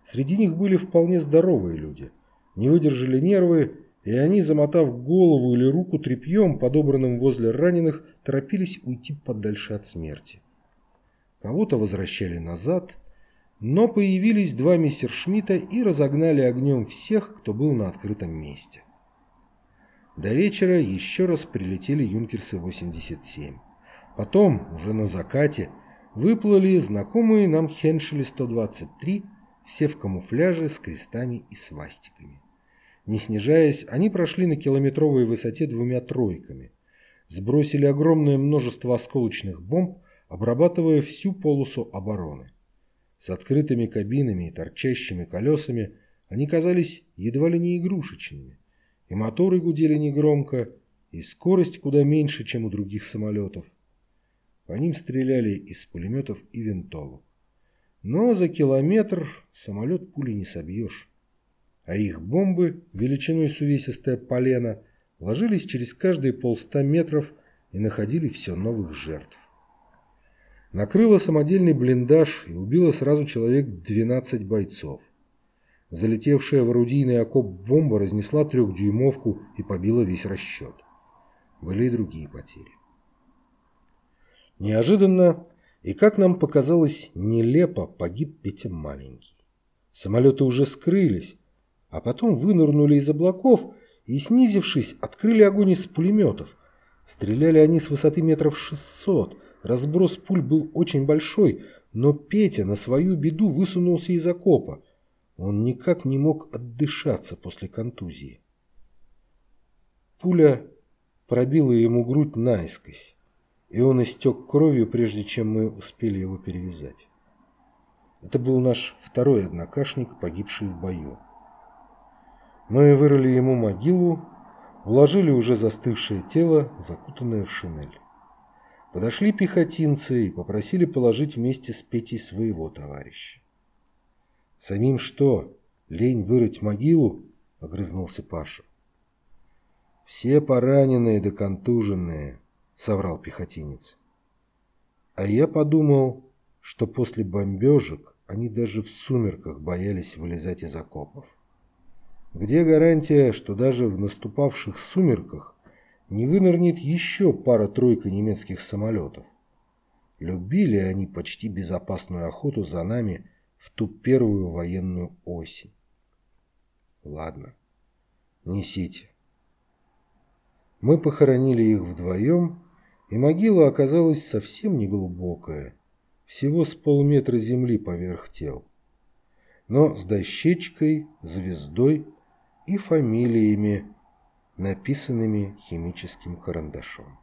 Среди них были вполне здоровые люди. Не выдержали нервы и они, замотав голову или руку тряпьем, подобранным возле раненых, торопились уйти подальше от смерти. Кого-то возвращали назад, но появились два мессершмитта и разогнали огнем всех, кто был на открытом месте. До вечера еще раз прилетели юнкерсы-87. Потом, уже на закате, выплыли знакомые нам Хеншели-123, все в камуфляже с крестами и свастиками. Не снижаясь, они прошли на километровой высоте двумя тройками. Сбросили огромное множество осколочных бомб, обрабатывая всю полосу обороны. С открытыми кабинами и торчащими колесами Они казались едва ли не игрушечными, и моторы гудели негромко, и скорость куда меньше, чем у других самолетов. По ним стреляли из пулеметов и винтовок. Но за километр самолет пули не собьешь. А их бомбы, величиной с увесистое полено, ложились через каждые полста метров и находили все новых жертв. Накрыла самодельный блиндаж и убила сразу человек 12 бойцов. Залетевшая в орудийный окоп бомба разнесла трехдюймовку и побила весь расчет. Были и другие потери. Неожиданно и, как нам показалось, нелепо погиб Петя Маленький. Самолеты уже скрылись, а потом вынырнули из облаков и, снизившись, открыли огонь из пулеметов. Стреляли они с высоты метров шестьсот. Разброс пуль был очень большой, но Петя на свою беду высунулся из окопа. Он никак не мог отдышаться после контузии. Пуля пробила ему грудь наискось, и он истек кровью, прежде чем мы успели его перевязать. Это был наш второй однокашник, погибший в бою. Мы вырыли ему могилу, уложили уже застывшее тело, закутанное в шинель. Подошли пехотинцы и попросили положить вместе с Петей своего товарища. «Самим что, лень вырыть могилу?» — огрызнулся Паша. «Все пораненные да контуженные», — соврал пехотинец. А я подумал, что после бомбежек они даже в сумерках боялись вылезать из окопов. Где гарантия, что даже в наступавших сумерках не вынырнет еще пара-тройка немецких самолетов? Любили они почти безопасную охоту за нами в ту первую военную осень. Ладно, несите. Мы похоронили их вдвоем, и могила оказалась совсем не глубокая, всего с полметра земли поверх тел. Но с дощечкой, звездой и фамилиями, написанными химическим карандашом.